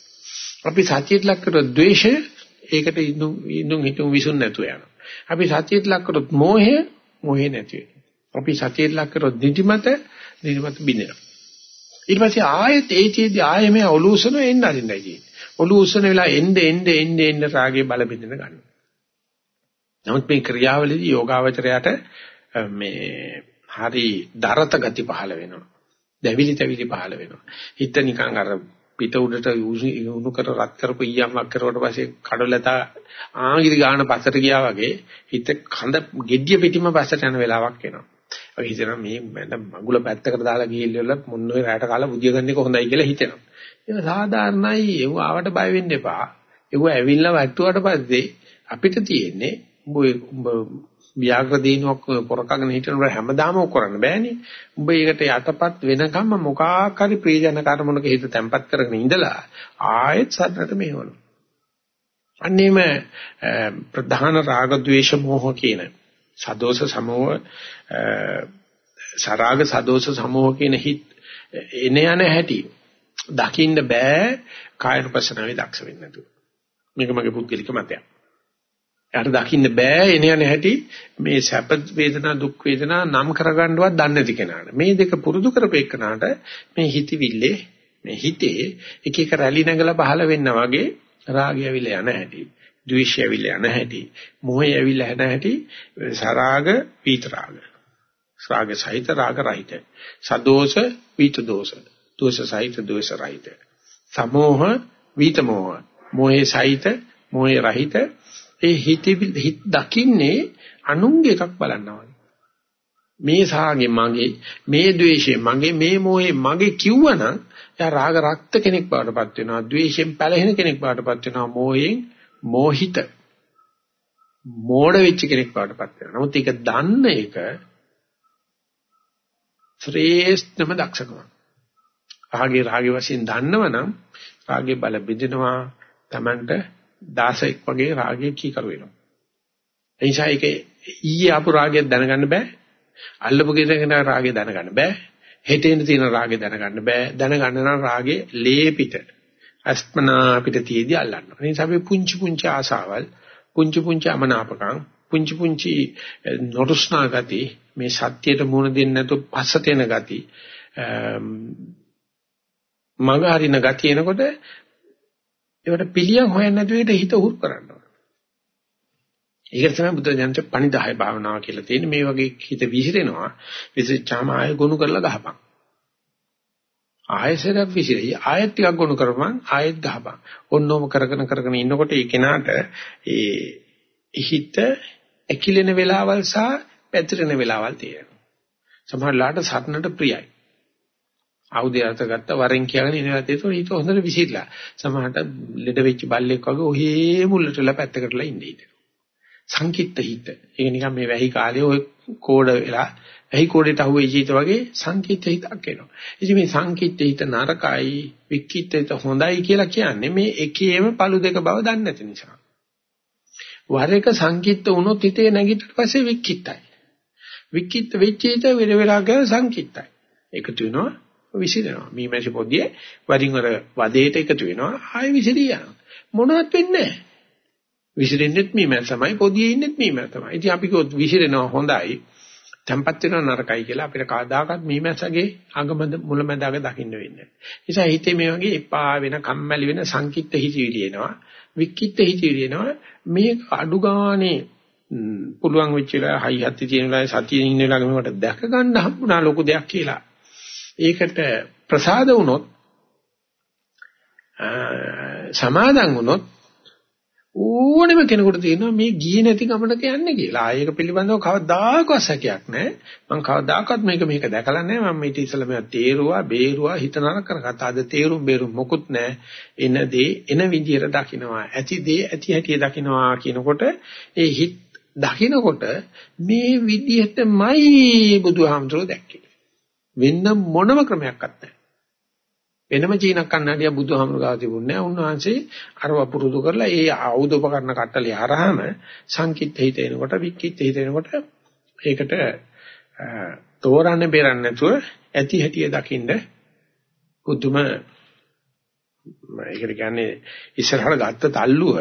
Speaker 1: අපි සතියට ලක් කරොත් ද්වේෂය ඒකට ඉඳුම් ඉඳුම් හිතුම් විසුන් නැතුව යනවා. අපි සතියට ලක් කරොත් මෝහය මෝහේ නැති වෙනවා. අපි සතියට ලක් කරොත් නිදිමත නිදිමත බිඳෙනවා. ඊට පස්සේ ආයෙත් ඒ චේදී ආයෙ මේ ඔලූසන එන්න අරින්නයි කියන්නේ. ඔළුව උස්සන වෙලාව එnde එnde එnde එnde රාගේ බල බෙදෙන ගන්නවා. නමුත් මේ ක්‍රියාවලියදී යෝගාවචරයට මේ හරි දරත ගති පහළ වෙනවා. දැවිලි තැවිලි පහළ වෙනවා. හිත නිකන් අර පිට උඩට උණු කර රත් කරපු ඊයම්ක් කරුවට පස්සේ කඩලතා ආගිරි ගාන පස්සට ගියා වගේ හිත කඳ gediya පිටිම පස්සට යන වෙලාවක් එනවා. ඔය හිතනවා මේ මගුල පැත්තකට දාලා ගිහිල්ලා මොන්න ඔය රැට කාලා බුදිය ගන්න එක හොඳයි කියලා හිතෙනවා. ඒක සාධාරණයි. ඒව ආවට බය වෙන්න එපා. ඒව ඇවිල්ලා වැට්ටුවට පස්සේ අපිට තියෙන්නේ උඹ උඹ ව්‍යාග්‍ර දිනුවක් පොරකගෙන හිටනකොට හැමදාම ඔක් කරන්න බෑනේ. උඹ ඒකට යටපත් වෙනකම්ම මොකක් හරි ප්‍රියජන කර්මණක හිත තැම්පත් කරගෙන ඉඳලා ආයෙත් සද්දට මෙහෙවනවා. අන්නේම ප්‍රධාන රාග ద్వේෂ මෝහ කියන සදෝෂ සමෝහ සරාග සදෝෂ සමෝහ කියන හිත් එන යන හැටි දකින්න බෑ කායනුපසනාවේ දක්ෂ වෙන්නේ නැතුව. මේක මගේ පුද්ගලික මතයක්. එයාට දකින්න බෑ එන යන හැටි මේ සැප වේදනා දුක් වේදනා නම් කරගන්නවත් දන්නේ නැති කෙනාට. මේ දෙක පුරුදු කරපේකනාට මේ හිතවිල්ලේ මේ හිතේ එක එක රැලි නැගලා පහළ වෙන්න වගේ රාගය ඇවිල්ලා යන හැටි, ද්වේෂය ඇවිල්ලා යන හැටි, මෝහය ඇවිල්ලා යන හැටි, සරාග පීතරාග. රාග සහිත රාග රහිත. සදෝෂ පීත දෝෂ. දෝෂ සහිත දෝෂ රහිත. සමෝහ විත මෝහ. මෝහේ සහිත මෝහේ රහිත. ඒ හිත හිත දකින්නේ අනුන්ගේ එකක් බලනවා. මේ සාගේ මගේ මේ द्वේෂේ මගේ මේ මොහේ මගේ කිව්වනම් එයා රාග රක්ත කෙනෙක් බවටපත් වෙනවා द्वේෂෙන් පැලහෙන කෙනෙක් බවටපත් වෙනවා මොහෙන් මොහිත මෝඩ වෙච්ච කෙනෙක් බවටපත් වෙනවා. නමුත් ඒක දන්න එක ශ්‍රේෂ්ඨම දක්ෂකම රාගේ රාගේ වශයෙන් දන්නවනම් රාගේ බල බෙදෙනවා Tamanට 16ක් වගේ රාගය කීකරු වෙනවා. ඒ නිසා ඒක ඊයේ ආපු රාගයක් දැනගන්න බෑ. අල්ලපු ගෙදරගෙන රාගය දැනගන්න බෑ. හෙටෙන්න තියෙන රාගය දැනගන්න බෑ. දැනගන්න නම් රාගේ ලේ පිට. අස්මනා පිට තියේදී අල්ලන්න. ඒ නිසා අපි පුංචි පුංචි ආසාවල්, පුංචි පුංචි අමනාපකම්, පුංචි පුංචි නොරුස්නා ගති, මේ සත්‍යයට මුහුණ දෙන්නේ නැතු පස්සට එන ගති, මග හරින ගති එනකොට ඒවට පිළියම් හොයන්නේ නැතුව හිත උහුරු කරනවා. ඒක තමයි බුද්ධ ජනක පණිදාය භාවනාව කියලා තියෙන්නේ. මේ වගේ හිත විසිරෙනවා. විසිරච්චාම ආයෙ ගොනු කරලා ගහපන්. ආයෙසරක් විසිරෙයි. ආයෙත් ටිකක් ගොනු කරපන්. ආයෙත් ගහපන්. ඔන්නෝම කරගෙන කරගෙන ඉන්නකොට ඒ කෙනාට ඒ හිත ඇකිලෙන වෙලාවල් සහ පැතිරෙන වෙලාවල් තියෙනවා. සමහරලාට සත්නට ප්‍රියයි. ආයුධය අතගත්ත වරෙන් කියලාගෙන ඉනලා තියෙනවා ඊට හොඳට විසිරලා. සමහරට ලෙඩ වෙච්ච බල්ලෙක් වගේ ඔහේ මුල්ලටලා පැත්තකටලා ඉන්නේ ඉතින්. සංකිට්ත හිත. ඒක නිකන් මේ වැහි කාලේ ඔය කෝඩ වෙලා වැහි කෝඩේට අහුවේ ජීවිත වගේ සංකිට්ත හිතක් එනවා. ඉතින් මේ සංකිට්ත හිත නරකයි, විකිට්ත හිත හොඳයි කියලා කියන්නේ මේ එකේම පළු දෙක බව දන්නේ නැති නිසා. වර එක සංකිට්ත වුණොත් හිතේ නැගිටිට පස්සේ විකිට්තයි. විකිට්ත වෙච්ච හිත වෙර වෙලා ගිය සංකිට්තයි. එකතු වෙනවා විසිරෙනවා. මේ මැසි පොදියේ වරින් වර වදේට එකතු වෙනවා ආයෙ විසිරිය යනවා. මොනවත් වෙන්නේ නැහැ. විසිරෙන්නෙත් මීමැල් තමයි පොදියේ ඉන්නෙත් මීමැල් තමයි. ඉතින් අපි කිව්වොත් විසිරෙනවා හොඳයි. tempat වෙනවා නරකයි කියලා අපිට කවදාකවත් මීමැස්සගේ අගමද මුලමඳාග දකින්න වෙන්නේ නැහැ. නිසා හිතේ මේ වගේ එපා වෙන කම්මැලි වෙන සංකිට්ත හිතිවිලි එනවා. වික්කිට්ත හිතිවිලි එනවා. මේ අඩු ගානේ පුළුවන් වෙච්ච වෙලාව හයි හත්ති තියෙන වෙලාවේ සතියේ ඉන්න වෙලාවක මේකට දැක ගන්න හම්බුණා ලොකු දෙයක් කියලා. ඒකට ප්‍රසාද වුණොත් සමාදන් වුණොත් ඕනෙම කෙනෙකුට තියෙනවා මේ ගියේ නැති ගමනක යන්නේ කියලා. ආයෙක පිළිබඳව කවදාකවත් සැකයක් නැහැ. මම කවදාකවත් මේක මේක දැකලා නැහැ. මම ඊට ඉස්සෙල්ලා මේවා තේරුවා, බේරුවා, හිත නරක කරගත්තා. අද තේරුම් බේරුම් මොකුත් නැහැ. එන දේ එන විදියට දකින්නවා. ඇති දේ ඇති හැටි දකින්නවා කියනකොට ඒ හිත දකින්නකොට මේ විදිහටමයි බුදුහාමුදුරුවෝ දැක්කේ. වෙන මොනම ක්‍රමයක්වත් නැහැ. වෙනම චීන කන්නඩිය බුදුහාමුදුර ගාව තිබුණේ නැහැ. උන්වහන්සේ අරව පුරුදු කරලා ඒ ආයුධ උපකරණ කට්ටලිය හරහාම සංකිට හිත එනකොට විකිට හිත එනකොට ඒකට තෝරන්නේ බේරන්නේ නැතුව ඇති හැටිය දකින්න බුදුම ඒකට කියන්නේ ඉස්සරහට ගත්ත තල්ලුව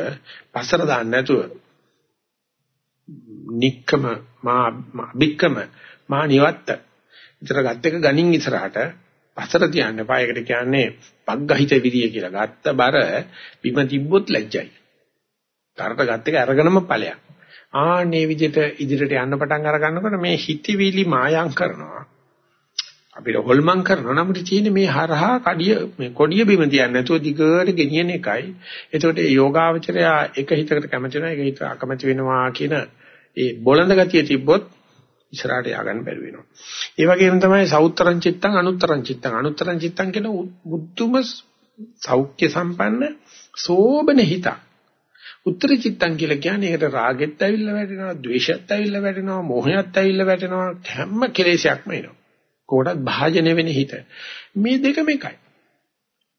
Speaker 1: පස්සට දාන්න නැතුව නික්කම මා බික්කම මා නිවත්ත විතර ගත්ත එක ගණින් ඉස්සරහට පසර තියන්න එපා. ඒකට කියන්නේ පග්ගහිත විරිය කියලා. ගත්ත බර බිම තිබ්බොත් ලැජ්ජයි. තරට ගත්ත එක අරගෙනම ඵලයක්. ආන්නේ විදිහට ඉදිරියට යන්න පටන් අර ගන්නකොට මේ හිතවිලි මායම් කරනවා. අපිට හොල්මන් කරනවා නම් තියෙන්නේ මේ හරහා කඩිය මේ කොඩිය බිම තියන්නේ නැතුව දිගට ගෙනියන එකයි. එතකොට ඒ යෝගාවචරය එක හිතකට කැමති වෙනවා, එක හිත අකමැති වෙනවා කියන ඒ බොළඳ ගතිය තිබ්බොත් ඉස්සරහට ය아가න්න බැරි වෙනවා. ඒ වගේම තමයි සෞත්තරං චිත්තං අනුත්තරං චිත්තං අනුත්තරං චිත්තං කියන මුතුම සෞඛ්‍ය සම්පන්න සෝබන හිත. උත්තර චිත්තං කියලා කියන්නේ ඒකට රාගෙත් ඇවිල්ලා වැටෙනවා, ද්වේෂයත් ඇවිල්ලා වැටෙනවා, මෝහයත් ඇවිල්ලා වැටෙනවා, හැම කෙලෙසයක්ම එනවා. කොටත් භාජන වෙන හිත. මේ දෙකම එකයි.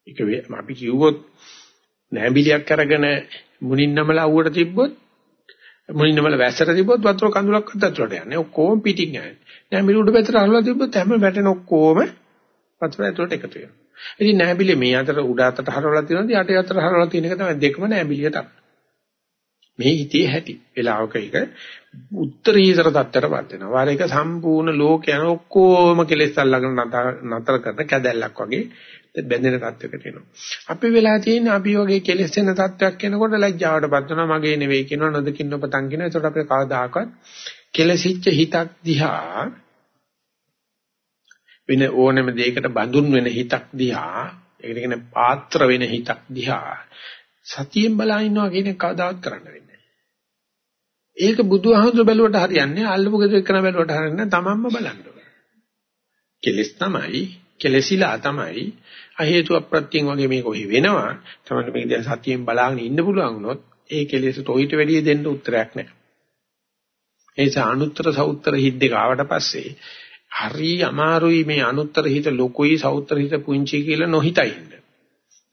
Speaker 1: ඒක අපි කිව්වොත් නැඹිලියක් අරගෙන මුණින් නමලා අවුවට තිබ්බොත් මුණින් නමලා වැස්සට තිබ්බොත් වතුර කඳුලක් අතට යන්නේ. ඔක්කොම පිටින් යන්නේ. නැඹිලි උඩ පැත්තට අරලා තිබ්බොත් හැම වැටෙන ඔක්කොම වතුර ඇතුලට එකතු වෙනවා. ඉතින් නැඹිලි මේ අතර උඩ අතට හරවලා තියෙනවා යට අතට හරවලා තියෙන එක තමයි දෙකම නැඹිලිය තමයි. මේ හිතේ හැටි. වෙලාවක එක උත්තරීතර தත්තරපත් වෙනවා. වාර එක සම්පූර්ණ ලෝකයන් ඔක්කොම කෙලෙස් අල්ලගෙන නතර කරන කැදැල්ලක් වගේ බැඳෙන තත්යකට එනවා. අපි වෙලා තියෙන අපි වගේ කෙලෙස් වෙන තත්යක් එනකොට ලැජ්ජාවටපත් වෙනවා. මගේ නෙවෙයි කියනවා නොදකින්න ඔබතන් කියනවා. ඒකට අපේ කවදාකවත් කෙලසිච්ච හිතක් දිහා වෙන ඕනෑම දෙයකට බඳුන් වෙන හිතක් දිහා ඒකට කියන්නේ පාත්‍ර වෙන හිතක් දිහා සතියෙන් බලා ඉන්නවා කියන එක කවදාවත් කරන්න වෙන්නේ ඒක බුදුහාමුදුර බැලුවට හරියන්නේ අල්ලපු ගෙදර එක්කන බැලුවට හරියන්නේ තමන්ම බලන්න කෙලස් තමයි කෙලසිලා තමයි. අහේතු අප්‍රත්‍යයෙන් වගේ මේක ඔහි වෙනවා. තමයි මේක දැන් සතියෙන් බලාගෙන ඉන්න පුළුවන් වුණොත් ඒ කෙලෙසට ඔහිට වැඩිය දෙන්න උත්තරයක් නැහැ. ඒ නිසා අනුත්තර සවුත්තර හිත් දෙක ආවට පස්සේ හරි අමාරුයි මේ අනුත්තර හිත ලොකුයි සවුත්තර හිත පුංචි කියලා නොහිතයි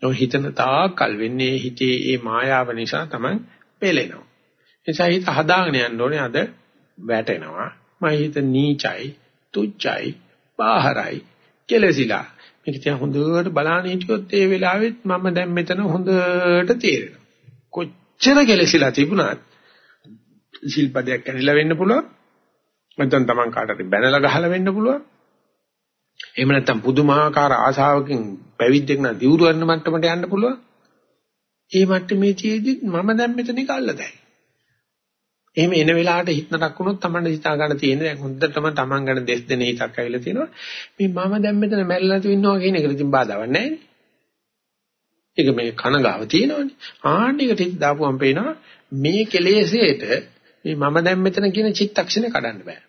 Speaker 1: ඉන්න. නොහිතන තාකල් වෙන්නේ හිතේ ඒ මායාව නිසා තමයි පෙළෙනවා. නිසා හිත හදාගෙන යන්න ඕනේ අද වැටෙනවා. මම හිත නීචයි, තුච්චයි, බාහරයි, කෙලසිලා. මේක තියා හොඳට බලන්න හිටියොත් ඒ වෙලාවෙත් මම දැන් මෙතන හොඳට තේරෙනවා. කොච්චර කෙලසිලා තිබුණත් ශිල්පදයක් කැනිලා වෙන්න පුළුවන්. නැත්නම් Taman කාටට බැනලා ගහලා වෙන්න පුළුවන්. එහෙම නැත්නම් පුදුමාකාර ආශාවකින් පැවිද්දෙක් නම් දියුරු වෙන මට්ටමට යන්න පුළුවන්. ඒ මට්ටමේ තියේදී මම දැන් මෙතන කල්ලදයි. එහෙම එන වෙලාවට හිතනක් වුණොත් Taman හිතා ගන්න තියෙන දැන් හොඳටම Taman ගැන දෙස් දෙන හිතක් ඇවිල්ලා තියෙනවා. මේ මම දැන් මෙතන මැරිලා තින්නවා කියන එකට ඉතින් බාධාවක් නැහැ. ඒක මේ කනගාව තියෙනවනේ. ආන්නයකට හිත දාපුවම පේනවා මේ කෙලෙසේට මේ මම දැන් මෙතන කියන චිත්තක්ෂණය කඩන්න බෑ.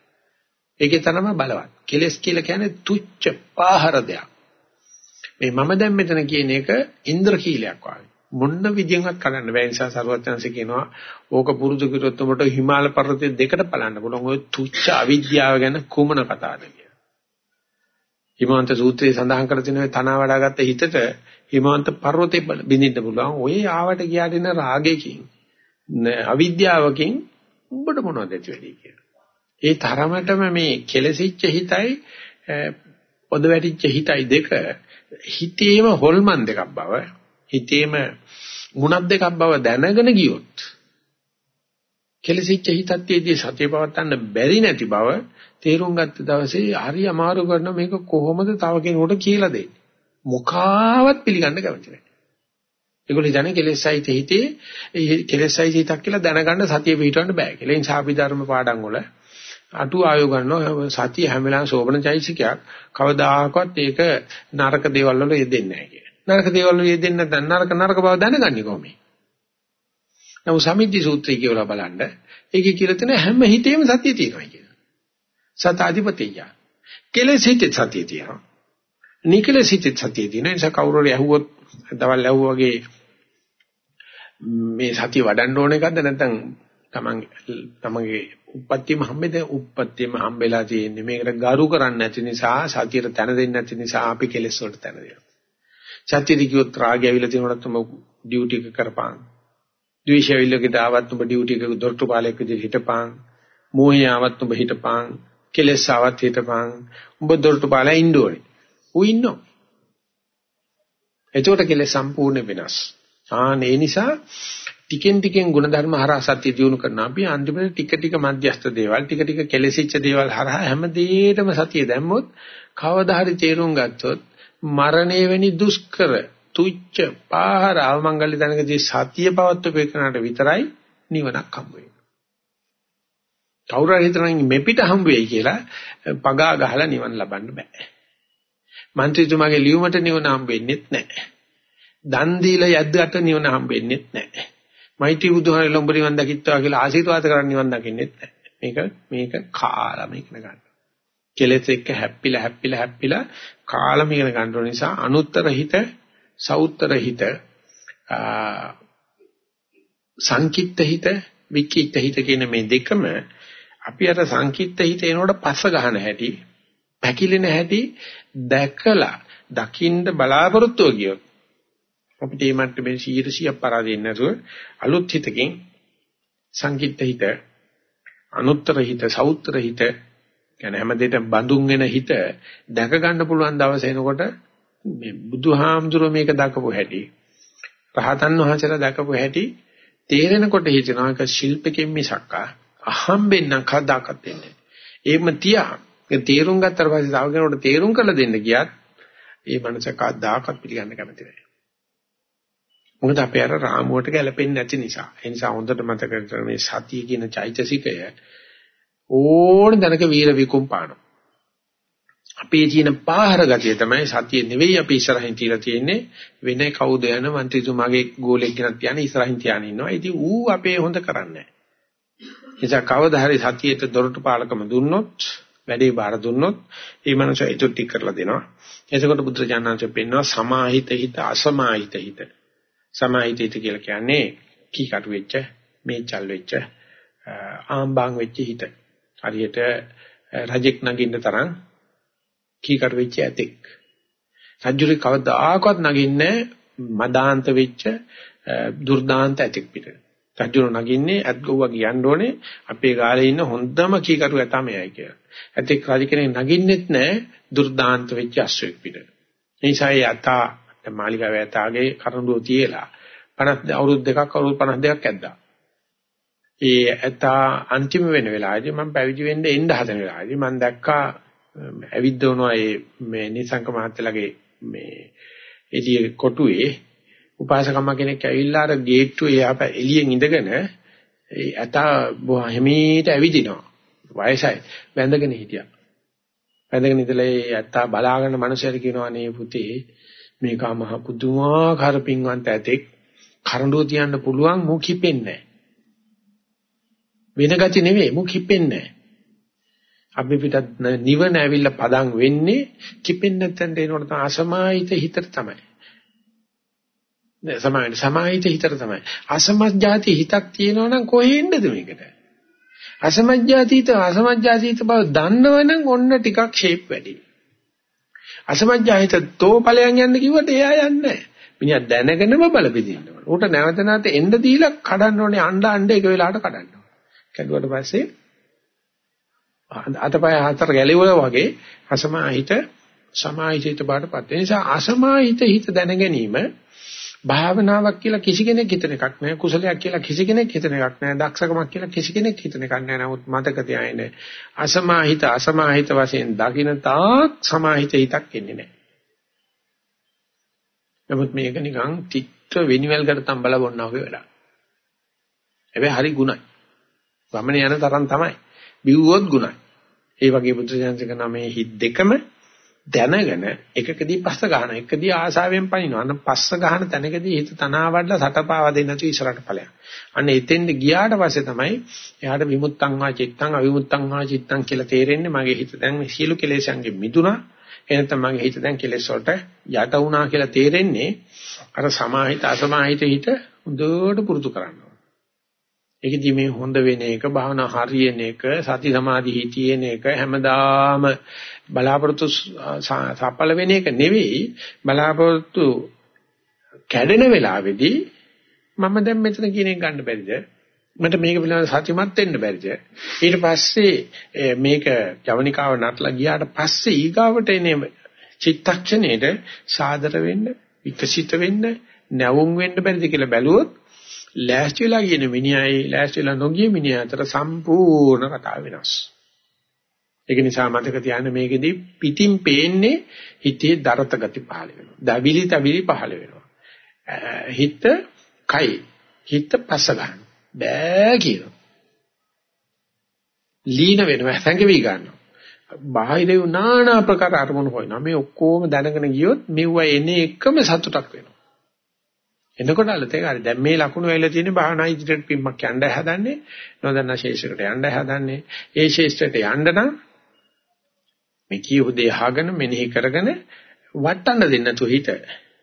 Speaker 1: ඒකේ තරම බලවත්. කෙලස් කියලා කියන්නේ තුච්ච පාහර දෙයක්. මේ මම දැන් මෙතන කියන එක ඉන්ද්‍රකීලයක් වගේ. මොන්න විදියෙන්වත් කඩන්න බෑ නිසා සරුවත්යන්ස කියනවා ඕක පුරුදු කිරොත් උඹට හිමාල පර්වතයේ දෙකට බලන්න පුළුවන් ඔය තුච්ච අවිද්‍යාව ගැන කුමන කතාවද කියලා. හිමවන්ත සූත්‍රයේ සඳහන් කර තියෙන තනවා වඩාගත්ත හිතට හිමවන්ත පර්වතේ බින්දින්න පුළුවන්. ඔය ආවට ගියාට එන රාගයකින් අවිද්‍යාවකින් උඹට මොනවද ඇති වෙන්නේ කියලා. ඒ තරමටම මේ කෙලසිච්ච හිතයි පොද වැටිච්ච හිතයි දෙක හිතේම හොල්මන් දෙකක් බව හිතේම මුණක් දෙකක් බව දැනගෙන ගියොත් කෙලසිච්ච හිතත්යේදී සතිය පවත්වන්න බැරි නැති බව තේරුම් ගත්ත දවසේ හරි අමාරු කරන මේක කොහොමද තව කෙනෙකුට කියලා දෙන්නේ මුඛාවත් පිළිගන්න කැමති නැහැ ඒගොල්ලෝ හිතන්නේ කෙලෙසයිත හිතේ ඒ කෙලෙසයිත හිතක් කියලා දැනගන්න සතිය පිටවන්න බෑ කියලා. ඒ නිසා අපි ධර්ම පාඩම් වල අටු ආයෝ ගන්නවා සතිය හැම වෙලාවෙම සෝබනචෛසිකයක් කවදාකවත් ඒක නරක දේවල් වල යෙදෙන්නේ නැහැ කිය. නරක දේවල් වල යෙදෙන්නේ නැත්නම් නරක නරක බව දැනගන්නේ කොහොමද? නමුත් සමිද්ධි සූත්‍රය කියලා බලන්න ඒකේ කියලා තියෙන හැම හිතේම සතිය තියෙනවා කියන. සතාධිපතිය. කෙලෙස හිතේ සතිය තියෙනවා. නිකලෙස හිතේ සතිය තියෙනවා. ඒ නිසා කවුරු හරි ඇහුවොත් දවල් ඇහුවා වගේ මේ සතිය වඩන්න ඕන එකක්ද නැත්නම් තමන් තමන්ගේ උපත්තියම හම්බෙද උපත්තියම හම්බෙලා තියෙන්නේ. මේකට ගරු කරන්නේ නැති නිසා සතියට තැන දෙන්නේ නැති නිසා අපි කෙලෙස් වලට තැන දෙනවා. සත්‍යදි කිව්වොත් රාගය ඇවිල්ලා තියෙනකොට උඹ ඩියුටි එක කරපන්. ද්වේෂය ඇවිල්ලා කිට ආවත් උඹ ඩියුටි එක දොරටු පාලයක් විදිහට හිටපන්. මෝහය ආවත් උඹ හිටපන්. කෙලෙස් ආවත් හිටපන්. උඹ දොරටු පාලයා ඉන්න ඕනේ. ඌ ඉන්නෝ එතකොට කෙලෙස් සම්පූර්ණ වෙනස්. ආන ඒ නිසා ටිකෙන් ටිකෙන් ಗುಣධර්ම හරහා සත්‍ය දියුණු කරන අපි අන්තිමට ටික ටික මධ්‍යස්ත දේවල් ටික ටික කෙලෙසිච්ච දේවල් හරහා හැමදේටම සතිය දැම්මොත් කවදා හරි තේරුම් ගත්තොත් මරණය වෙනි දුෂ්කර තුච්ච පාහර අවමංගල්‍ය තනකදී සතිය පවත්වපේ කරනට විතරයි නිවනක් හම්බ වෙන්නේ. කවුරු හරි හිතනවා මේ පිට හම්බ වෙයි කියලා පගා ගහලා නිවන ලබන්න බෑ. മന്ത്രിතුමාගේ ලියුමට නිවන හම්බ වෙන්නේත් නැහැ. දන් දීලා යද්දට නිවන හම්බ වෙන්නේත් නැහැ. මෛත්‍රී බුදුහාරේ ලොම්බ නිවන් දකිත්වා කියලා ආශිර්වාද කරන් නිවන් දකින්නෙත් නැහැ. මේක මේක කාලම ඉගෙන ගන්න. කෙලෙස් එක්ක හැප්පිලා හැප්පිලා හැප්පිලා කාලම ඉගෙන ගන්න නිසා අනුත්තර හිත සවුත්තර හිත සංකිට්ත හිත විකිට්ත හිත කියන මේ දෙකම අපි අර සංකිට්ත හිත එනකොට පස්ස ගන්න හැටි පැකිලෙන හැටි දැකලා දකින්න බලාපොරොත්තු ගියොත් අපිට මේ මට්ටමේ 100 පරාදෙන්නේ නැතුව අලුත් හිතකින් සංකිට්ත හිත අනුත්තර හිත සවුත්තර හිත කියන්නේ හැම දෙයකම බඳුන් වෙන හිත දැක ගන්න පුළුවන් දවස එනකොට මේ බුදුහාමුදුරුව මේක දකපු හැටි රහතන් වහන්සේලා දකපු හැටි තේරෙනකොට හිතනවා ඒක ශිල්පකෙන් මිසක් අහම්බෙන් නම් කවදාකවත් වෙන්නේ එහෙම තියා ඒ තේරුම් ගත්තට පස්සේ තව කෙනෙකුට තේරුම් කරලා දෙන්න ගියත් ඒ මනස කවදාකවත් පිළිගන්න කැමති නැහැ. මොකද අපේ අර රාමුවට ගැලපෙන්නේ නැති නිසා. ඒ නිසා හොඳට මතක ගන්න මේ සතිය කියන චෛතසිකය ඕන දැනක වීර විකුම් පානවා. අපේ ජීන පාහර ගතිය තමයි සතිය නෙවෙයි අපි ඉස්සරහින් තියලා තියෙන්නේ වෙන කවුද යන മന്ത്രിතුමාගේ ගෝලෙක් ගෙනත් තියන්නේ ඉස්සරහින් තියාගෙන ඉන්නවා. ඉතින් ඌ අපේ හොඳ කරන්නේ නිසා කවදා හරි සතියේට දොරටු පාලකම දුන්නොත් වැඩේ බාර දුන්නොත් ඒ මනුස්සයා ඒක ටික කරලා දෙනවා. එතකොට බුද්ධ ඥානංශ පෙන්නවා සමාහිත හිත අසමාහිත හිත. සමාහිතයිත කියලා කියන්නේ කීකට වෙච්ච මේචල් වෙච්ච ආම්බාන් වෙච්ච හිත. හරියට රජෙක් නගින්න තරම් කීකට වෙච්ච ඇතෙක්. රජුරි කවදාකවත් නගින්නේ මදාන්ත වෙච්ච දුර්දාන්ත ඇතෙක් පිට. රජුර නගින්නේ ඇත් ගොව්වා කියන්න ඕනේ අපේ ගාලේ ඉන්න හොඳම කීකරු ඇතා මෙයයි කියලා. ඇතෙක් රජ කෙනෙක් නගින්නෙත් නැහැ දුර්දාන්ත වෙච්ච අශ්වයෙක් පිට. ඒ නිසා යතා දැන් මාලිගාව ඇතාගේ කරඬුව තියලා 50 අවුරුදු දෙකක් අවුරුදු 52ක් ඇද්දා. ඒ ඇතා අන්තිම වෙන වෙලාවේදී මම පැවිදි වෙන්න එන්න හදන වෙලාවේදී මම දැක්කා ඇවිද්දවනවා ඒ මේ නිසංක මහත්තයාගේ මේ එළිය කොටුවේ උපාසකම්ම කෙනෙක් ඇවිල්ලා අර ගේට්ටුවේ එහා එළියෙන් ඉඳගෙන ඒ ඇතා හැමීට ඇවිදිනවා. වයසයි. වැඳගෙන හිටියා. වැඳගෙන ඉඳලා ඒ ඇත්තා බලාගෙන මනුස්සයර කියනවා නේ පුතේ මේක මහ පුදුමාකාර පින්වන්ත ඇතෙක් කරඬුව තියන්න පුළුවන් මු කිපෙන්නේ වෙන ගති නෙවෙයි මු කිපෙන්නේ අපි පිටත් නිවන ඇවිල්ලා පදන් වෙන්නේ කිපෙන්නේ නැත්නම් එනකොට තමයි අසමාහිත හිතට තමයි. සමාහිත සමාහිත හිතට තමයි. අසමජ්ජාති හිතක් තියෙනවා නම් කොහෙන්ද මේකට? අසමජ්ජාතීත අසමජ්ජාතීත බව දන්නවනම් ඔන්න ටිකක් ෂේප් වැඩි. අසමජ්ජාහිත තෝ ඵලයන් යන්න කිව්වට එයා යන්නේ නැහැ. මිනිහා දැනගෙනම බල බෙදින්න ඕන. උට නැවත නැවත එන්න දීලා කඩන්න ඕනේ අඬ අඬ එක වෙලාවට කඩන්න ඕනේ. කැඩුවට පස්සේ අතපය හතර ගැලෙවල වගේ අසමාහිත සමාහිත බාටපත්. ඒ නිසා අසමාහිත හිත දැන ගැනීම භාවනාවක් කියලා කිසි කෙනෙක් හිතන එකක් නෑ. කුසලයක් කියලා කිසි කෙනෙක් හිතන එකක් නෑ. දක්ෂකමක් කියලා කිසි කෙනෙක් හිතන එකක් නෑ. නමුත් මතක තියාගන්න අසමාහිත අසමාහිත වශයෙන් දකින්න තාක් සමාහිත හිතක් එන්නේ නෑ. නමුත් මේක නිකන් තිත්ත වෙනිවල් කර තම්බල බොන්නා වගේ වැඩක්. හැබැයි හරි ගුණයි. වමනේ යන තරම් තමයි. බිව්වොත් ගුණයි. ඒ වගේ බුද්ධ ජනසික නමේ හිත් දෙකම දැනගෙන එකකදී පස්ස ගන්න එකදී ආසාවෙන් පනිනවා. අන්න පස්ස ගන්න තැනකදී හිත තනාවඩලා සටපාව දෙන්න තු ඉස්සරහට ඵලයක්. අන්න එතෙන්ද ගියාට පස්සේ තමයි එයාට විමුක්තං වා චිත්තං අවිමුක්තං වා චිත්තං කියලා තේරෙන්නේ මගේ හිත දැන් මේ සියලු කෙලෙසයන්ගෙන් මිදුණා. එනතම මගේ හිත දැන් කෙලෙස් වලට යට වුණා කියලා තේරෙන්නේ අර සමාහිත අසමාහිත හිත හොඳට පුරුදු කරනවා ඒකදී මේ හොඳ වෙන එක භාවනා හරියන එක සති සමාධි හිතියන එක හැමදාම බලාපොරොත්තු සඵල වෙන එක නෙවෙයි බලාපොරොත්තු කැඩෙන වෙලාවේදී මම දැන් මෙතන කියන එක ගන්න බැරිද මට මේක පිළිබඳව සත්‍යමත් වෙන්න බැරිද ඊට පස්සේ මේක ජවනිකාව නටලා ගියාට පස්සේ ඊගාවට එනේ චිත්තක්ෂණයට සාදර වෙන්න විකසිත වෙන්න නැවුම් වෙන්න බැරිද කියලා බැලුවොත් ලෑස්ති වෙලා කියන මිනිහයි ලෑස්ති වෙලා නොගිය මිනිහ අතර සම්පූර්ණ කතාව වෙනස්. ඒක නිසා මතක තියාගන්න මේකෙදී පිටින් පේන්නේ හිතේ දරත ගති පහළ වෙනවා. දවිලි තවිලි පහළ වෙනවා. හිත කයි හිත පස්ස ගන්න. බෑ කියනවා. ලීන වෙනවා හැංගෙවි ගන්නවා. බාහිර නානා ප්‍රකාර අරමුණු හොයනවා. මේ ඔක්කොම දැනගෙන ගියොත් මෙව්ව එන්නේ එකම සතුටක් වෙනවා. එනකොට අලත ඒක හරි. දැන් මේ ලකුණු වෙලා තියෙන භාවනා ඉදිරියට පිම්මක් යන්න හදන්නේ. නොදන්නා ශේෂයකට යන්න හදන්නේ. ඒ ශේෂයට යන්න නම් මේ කියපු දේ අහගෙන මෙනෙහි කරගෙන වටන්න දෙන්න තු හිත.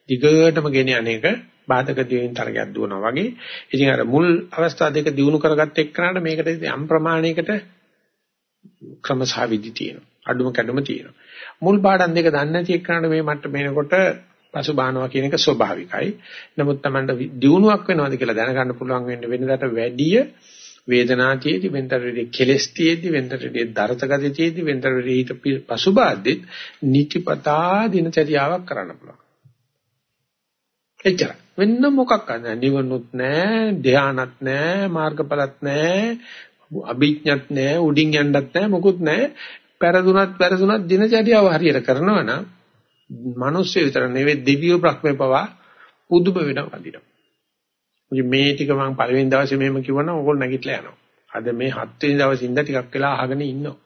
Speaker 1: දිගටම ගෙන යන්නේක බාධක දිවෙන් තරගයක් දුවනවා වගේ. ඉතින් අර මුල් අවස්ථා දෙක දිනු කරගත්ත එක්කනට මේකට යම් ප්‍රමාණයකට ක්‍රමසහවිදි තියෙනවා. අඩුම කැඩුම තියෙනවා. මුල් පාඩම් දෙක දන්නේ නැති එක්කනට මේ මට්ට මේනකොට පසුබානවා කියන එක ස්වභාවිකයි. නමුත් Tamanට දිනුවක් වෙනවද කියලා දැනගන්න පුළුවන් වෙන්න වෙනදාට වැඩිය වේදනාතියේදී වෙනතරෙදී කෙලස්තියේදී වෙනතරෙදී දරතගතියේදී වෙනතරෙදී හිත පසුබාද්දෙත් නිතිපතා දිනචරියාවක් කරන්න පුළුවන්. එච්චර. වෙන්න මොකක් නැහැ. නිවනුත් නැහැ, ධානත් නැහැ, මාර්ගඵලත් නැහැ, අභිඥත් නැහැ, උඩින් යන්නත් නැහැ, මොකුත් නැහැ. පෙරදුනත් පෙරදුනත් දිනචරියාව හරියට කරනවා නම් මිනිස්සු විතර නෙවෙයි දෙවියෝ බ්‍රහ්මේ පවා පුදුම වෙනවා වදිනවා. ඉතින් මේ ටික මම පළවෙනි දවසේ මෙහෙම කිව්වනම් ඕගොල්ලෝ නැගිටලා යනවා. අද මේ හත්වෙනි දවසේ ඉඳලා ටිකක් වෙලා අහගෙන ඉන්නවා.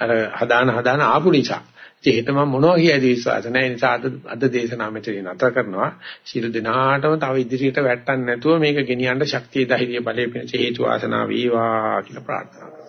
Speaker 1: අර හදාන හදාන ආපු නිසා. ඉතින් හෙට මම මොනවා කියයිද විශ්වාස නැහැ. ඒ නිසා අද අද දේශනාව මෙතනින් නතර කරනවා. සියලු දෙනාටම තව ඉදිරියට වැටෙන්න නැතුව මේක ගෙනියන්න ශක්තිය ධෛර්ය බලය පිණිස හේතු ආසනාව වේවා කියලා ප්‍රාර්ථනා කරනවා.